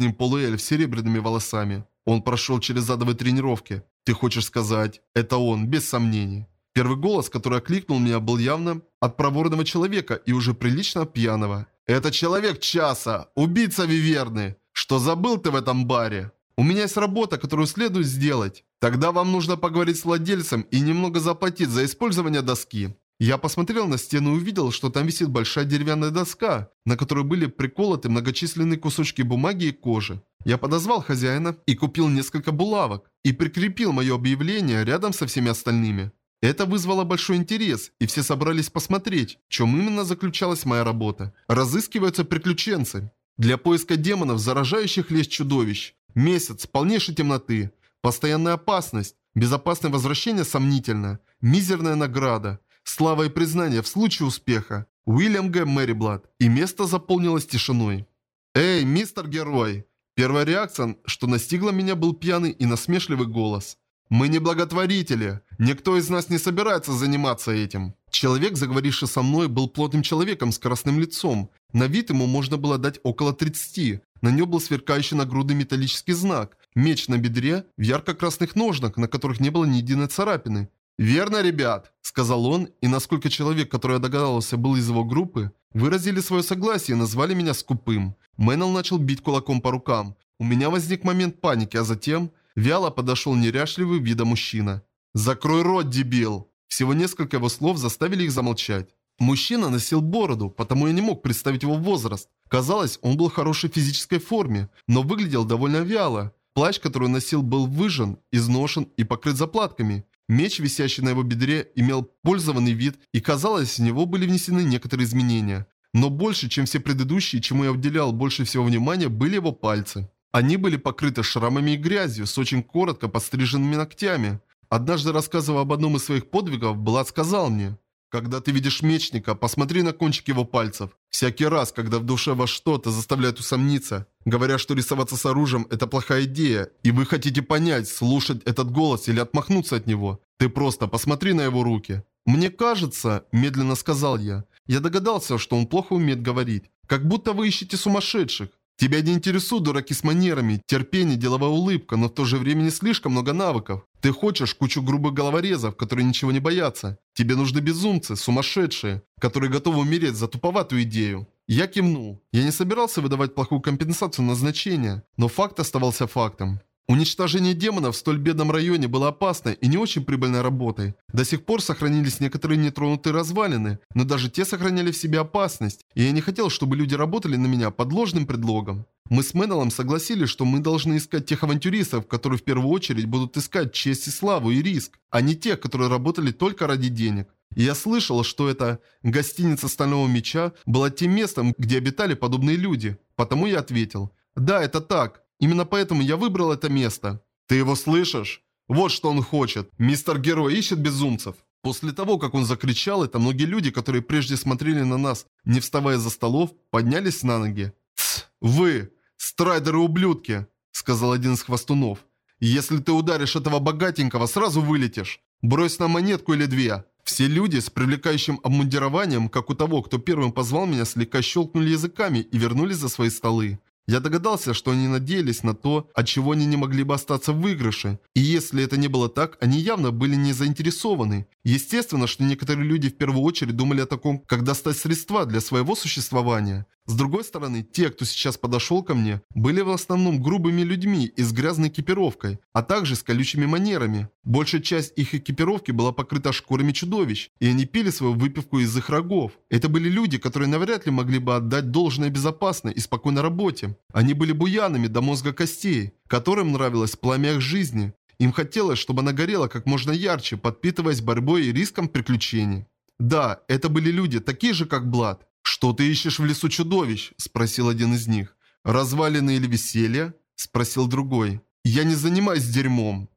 ним полуэльф с серебряными волосами. Он прошел через задовые тренировки. Ты хочешь сказать, это он, без сомнений. Первый голос, который окликнул меня, был явно от проворного человека и уже прилично пьяного. «Это человек часа! Убийца Виверны! Что забыл ты в этом баре? У меня есть работа, которую следует сделать. Тогда вам нужно поговорить с владельцем и немного заплатить за использование доски. Я посмотрел на стену и увидел, что там висит большая деревянная доска, на которой были приколоты многочисленные кусочки бумаги и кожи. Я подозвал хозяина и купил несколько булавок и прикрепил мое объявление рядом со всеми остальными. Это вызвало большой интерес, и все собрались посмотреть, в чем именно заключалась моя работа. Разыскиваются приключенцы. Для поиска демонов, заражающих лес чудовищ. Месяц полнейшей темноты. Постоянная опасность. Безопасное возвращение сомнительно. Мизерная награда. Слава и признание в случае успеха. Уильям Г. Мэриблад. И место заполнилось тишиной. «Эй, мистер Герой!» Первая реакция, что настигла меня, был пьяный и насмешливый голос. «Мы не благотворители. Никто из нас не собирается заниматься этим». Человек, заговоривший со мной, был плотным человеком с красным лицом. На вид ему можно было дать около 30. На нем был сверкающий нагрудный металлический знак. Меч на бедре в ярко-красных ножнах, на которых не было ни единой царапины. «Верно, ребят», — сказал он, и насколько человек, который я догадался, был из его группы, выразили свое согласие и назвали меня скупым. Мэннел начал бить кулаком по рукам. У меня возник момент паники, а затем вяло подошел неряшливый вида мужчина. «Закрой рот, дебил!» Всего несколько его слов заставили их замолчать. Мужчина носил бороду, потому я не мог представить его возраст. Казалось, он был в хорошей физической форме, но выглядел довольно вяло. Плащ, который носил, был выжжен, изношен и покрыт заплатками. Меч, висящий на его бедре, имел пользованный вид, и казалось, в него были внесены некоторые изменения. Но больше, чем все предыдущие, чему я уделял больше всего внимания, были его пальцы. Они были покрыты шрамами и грязью, с очень коротко подстриженными ногтями. Однажды, рассказывая об одном из своих подвигов, Блад сказал мне, «Когда ты видишь мечника, посмотри на кончик его пальцев. Всякий раз, когда в душе вас что-то заставляет усомниться, говоря, что рисоваться с оружием – это плохая идея, и вы хотите понять, слушать этот голос или отмахнуться от него, ты просто посмотри на его руки». «Мне кажется», – медленно сказал я, – я догадался, что он плохо умеет говорить. Как будто вы ищете сумасшедших. Тебя не интересуют дураки с манерами, терпение, деловая улыбка, но в то же время не слишком много навыков. Ты хочешь кучу грубых головорезов, которые ничего не боятся. Тебе нужны безумцы, сумасшедшие, которые готовы умереть за туповатую идею. Я кивнул. Я не собирался выдавать плохую компенсацию назначения, но факт оставался фактом. Уничтожение демонов в столь бедном районе было опасной и не очень прибыльной работой. До сих пор сохранились некоторые нетронутые развалины, но даже те сохраняли в себе опасность, и я не хотел, чтобы люди работали на меня под ложным предлогом. Мы с Мэннеллом согласились, что мы должны искать тех авантюристов, которые в первую очередь будут искать честь и славу и риск, а не тех, которые работали только ради денег. Я слышал, что эта гостиница Стального Меча была тем местом, где обитали подобные люди. Потому я ответил, да, это так, Именно поэтому я выбрал это место. Ты его слышишь? Вот что он хочет. Мистер Герой ищет безумцев. После того, как он закричал это, многие люди, которые прежде смотрели на нас, не вставая за столов, поднялись на ноги. «Тсс, вы, страйдеры-ублюдки», — сказал один из хвостунов. «Если ты ударишь этого богатенького, сразу вылетишь. Брось на монетку или две». Все люди с привлекающим обмундированием, как у того, кто первым позвал меня, слегка щелкнули языками и вернулись за свои столы. Я догадался, что они надеялись на то, от чего они не могли бы остаться в выигрыше. И если это не было так, они явно были не заинтересованы. Естественно, что некоторые люди в первую очередь думали о таком, как достать средства для своего существования. С другой стороны, те, кто сейчас подошел ко мне, были в основном грубыми людьми и с грязной экипировкой, а также с колючими манерами. Большая часть их экипировки была покрыта шкурами чудовищ, и они пили свою выпивку из их рогов. Это были люди, которые навряд ли могли бы отдать должное безопасной и спокойной работе. Они были буянами до мозга костей, которым нравилось пламя их жизни. Им хотелось, чтобы она горела как можно ярче, подпитываясь борьбой и риском приключений. Да, это были люди, такие же, как Блад. «Что ты ищешь в лесу чудовищ?» – спросил один из них. «Развалины или веселье?» – спросил другой. «Я не занимаюсь дерьмом».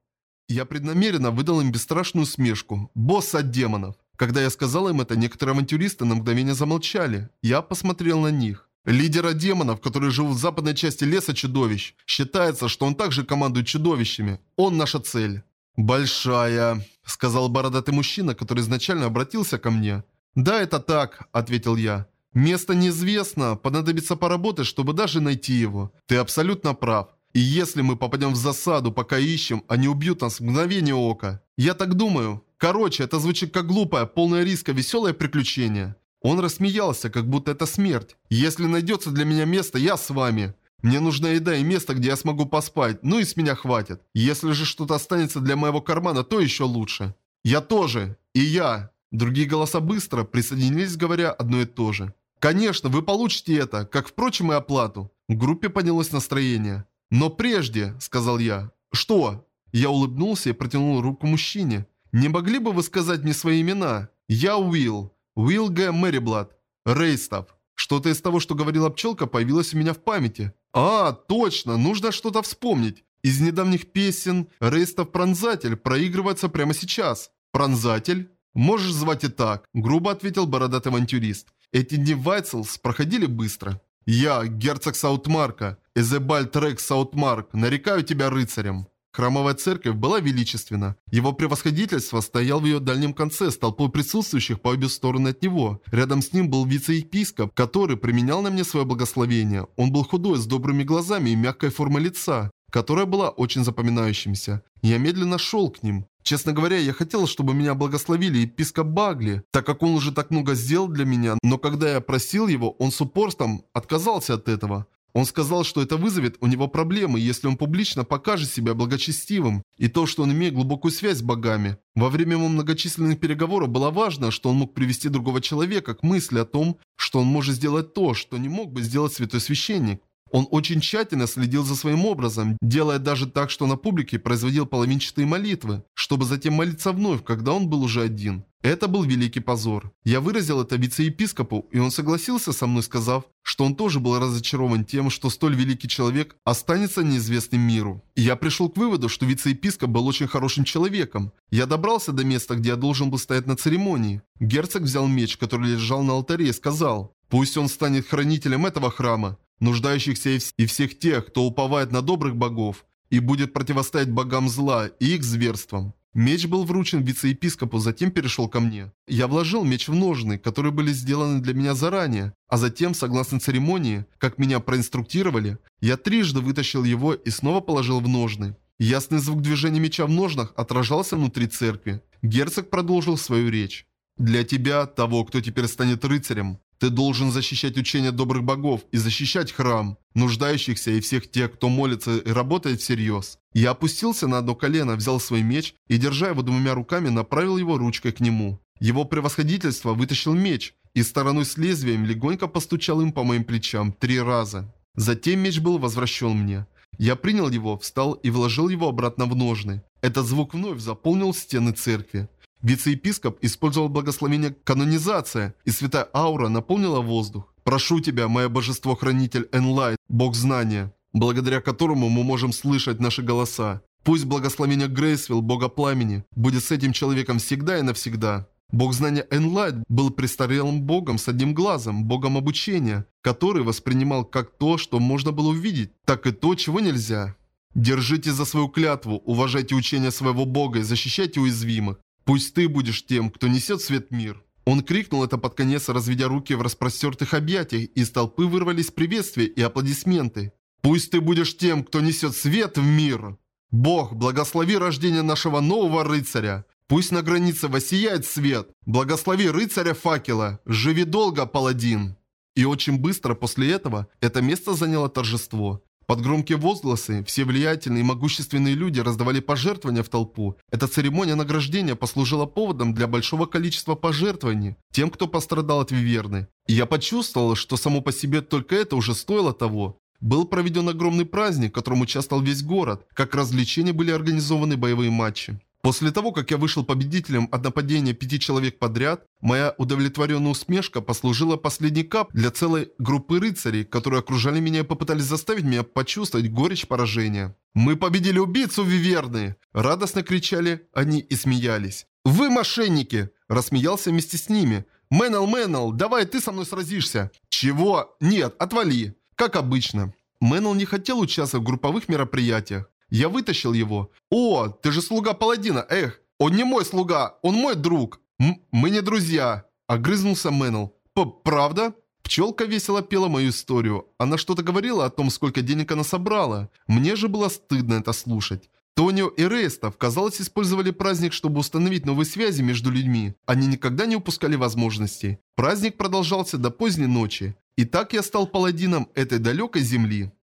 Я преднамеренно выдал им бесстрашную смешку. «Босс от демонов». Когда я сказал им это, некоторые авантюристы на мгновение замолчали. Я посмотрел на них. лидера демонов, которые живут в западной части леса чудовищ. Считается, что он также командует чудовищами. Он наша цель. «Большая», — сказал бородатый мужчина, который изначально обратился ко мне. «Да, это так», — ответил я. «Место неизвестно, понадобится поработать, чтобы даже найти его. Ты абсолютно прав. И если мы попадем в засаду, пока ищем, они убьют нас в мгновение ока. Я так думаю. Короче, это звучит как глупое, полное риска, веселое приключение». Он рассмеялся, как будто это смерть. «Если найдется для меня место, я с вами. Мне нужна еда и место, где я смогу поспать, ну и с меня хватит. Если же что-то останется для моего кармана, то еще лучше. Я тоже. И я. Другие голоса быстро присоединились, говоря одно и то же. Конечно, вы получите это, как, впрочем, и оплату. В группе поднялось настроение. Но прежде, сказал я. Что? Я улыбнулся и протянул руку мужчине. Не могли бы вы сказать мне свои имена? Я Уилл. Уилл Г. Мэриблад. Рейстов. Что-то из того, что говорила пчелка, появилось у меня в памяти. А, точно, нужно что-то вспомнить. Из недавних песен Рейстов Пронзатель проигрывается прямо сейчас. Пронзатель? Можешь звать и так, грубо ответил бородатый авантюрист. Эти дни Вайцелс проходили быстро. Я, герцог Саутмарка, Эзебальд Рекс Саутмарк, нарекаю тебя рыцарем. Храмовая церковь была величественна. Его превосходительство стоял в ее дальнем конце с толпой присутствующих по обе стороны от него. Рядом с ним был вице-епископ, который применял на мне свое благословение. Он был худой, с добрыми глазами и мягкой формой лица, которая была очень запоминающимся. Я медленно шел к ним. Честно говоря, я хотел, чтобы меня благословили епископ Багли, так как он уже так много сделал для меня, но когда я просил его, он с упорством отказался от этого. Он сказал, что это вызовет у него проблемы, если он публично покажет себя благочестивым, и то, что он имеет глубокую связь с богами. Во время его многочисленных переговоров было важно, что он мог привести другого человека к мысли о том, что он может сделать то, что не мог бы сделать святой священник. Он очень тщательно следил за своим образом, делая даже так, что на публике производил половинчатые молитвы, чтобы затем молиться вновь, когда он был уже один. Это был великий позор. Я выразил это вице-епископу, и он согласился со мной, сказав, что он тоже был разочарован тем, что столь великий человек останется неизвестным миру. Я пришел к выводу, что вице-епископ был очень хорошим человеком. Я добрался до места, где я должен был стоять на церемонии. Герцог взял меч, который лежал на алтаре, и сказал, «Пусть он станет хранителем этого храма нуждающихся и всех тех, кто уповает на добрых богов, и будет противостоять богам зла и их зверствам. Меч был вручен вице-епископу, затем перешел ко мне. Я вложил меч в ножны, которые были сделаны для меня заранее, а затем, согласно церемонии, как меня проинструктировали, я трижды вытащил его и снова положил в ножны. Ясный звук движения меча в ножнах отражался внутри церкви. Герцог продолжил свою речь. «Для тебя, того, кто теперь станет рыцарем, ты должен защищать учения добрых богов и защищать храм, нуждающихся и всех тех, кто молится и работает всерьез. Я опустился на одно колено, взял свой меч и, держа его двумя руками, направил его ручкой к нему. Его превосходительство вытащил меч и стороной с лезвием легонько постучал им по моим плечам три раза. Затем меч был возвращен мне. Я принял его, встал и вложил его обратно в ножны. Этот звук вновь заполнил стены церкви. Вице-епископ использовал благословение канонизация, и святая аура наполнила воздух. «Прошу тебя, мое божество-хранитель Энлайт, бог знания, благодаря которому мы можем слышать наши голоса. Пусть благословение Грейсвилл, бога пламени, будет с этим человеком всегда и навсегда». Бог знания Энлайт был престарелым богом с одним глазом, богом обучения, который воспринимал как то, что можно было увидеть, так и то, чего нельзя. Держите за свою клятву, уважайте учения своего бога и защищайте уязвимых. Пусть ты будешь тем, кто несет свет мир. Он крикнул это под конец, разведя руки в распростертых объятиях, из толпы вырвались приветствия и аплодисменты. «Пусть ты будешь тем, кто несет свет в мир! Бог, благослови рождение нашего нового рыцаря! Пусть на границе воссияет свет! Благослови рыцаря факела! Живи долго, паладин!» И очень быстро после этого это место заняло торжество. Под громкие возгласы все влиятельные и могущественные люди раздавали пожертвования в толпу. Эта церемония награждения послужила поводом для большого количества пожертвований тем, кто пострадал от Виверны. И я почувствовал, что само по себе только это уже стоило того. Был проведен огромный праздник, в котором участвовал весь город. Как развлечения были организованы боевые матчи. После того, как я вышел победителем от нападения пяти человек подряд, моя удовлетворенная усмешка послужила последней кап для целой группы рыцарей, которые окружали меня и попытались заставить меня почувствовать горечь поражения. «Мы победили убийцу Виверны!» Радостно кричали они и смеялись. «Вы мошенники!» Рассмеялся вместе с ними. «Мэннел, Мэннел, давай ты со мной сразишься!» «Чего? Нет, отвали!» Как обычно. Мэннел не хотел участвовать в групповых мероприятиях. Я вытащил его. «О, ты же слуга паладина, эх! Он не мой слуга, он мой друг!» М «Мы не друзья!» Огрызнулся Мэннел. «Правда?» Пчелка весело пела мою историю. Она что-то говорила о том, сколько денег она собрала. Мне же было стыдно это слушать. Тонио и Рейстов, казалось, использовали праздник, чтобы установить новые связи между людьми. Они никогда не упускали возможностей. Праздник продолжался до поздней ночи. И так я стал паладином этой далекой земли.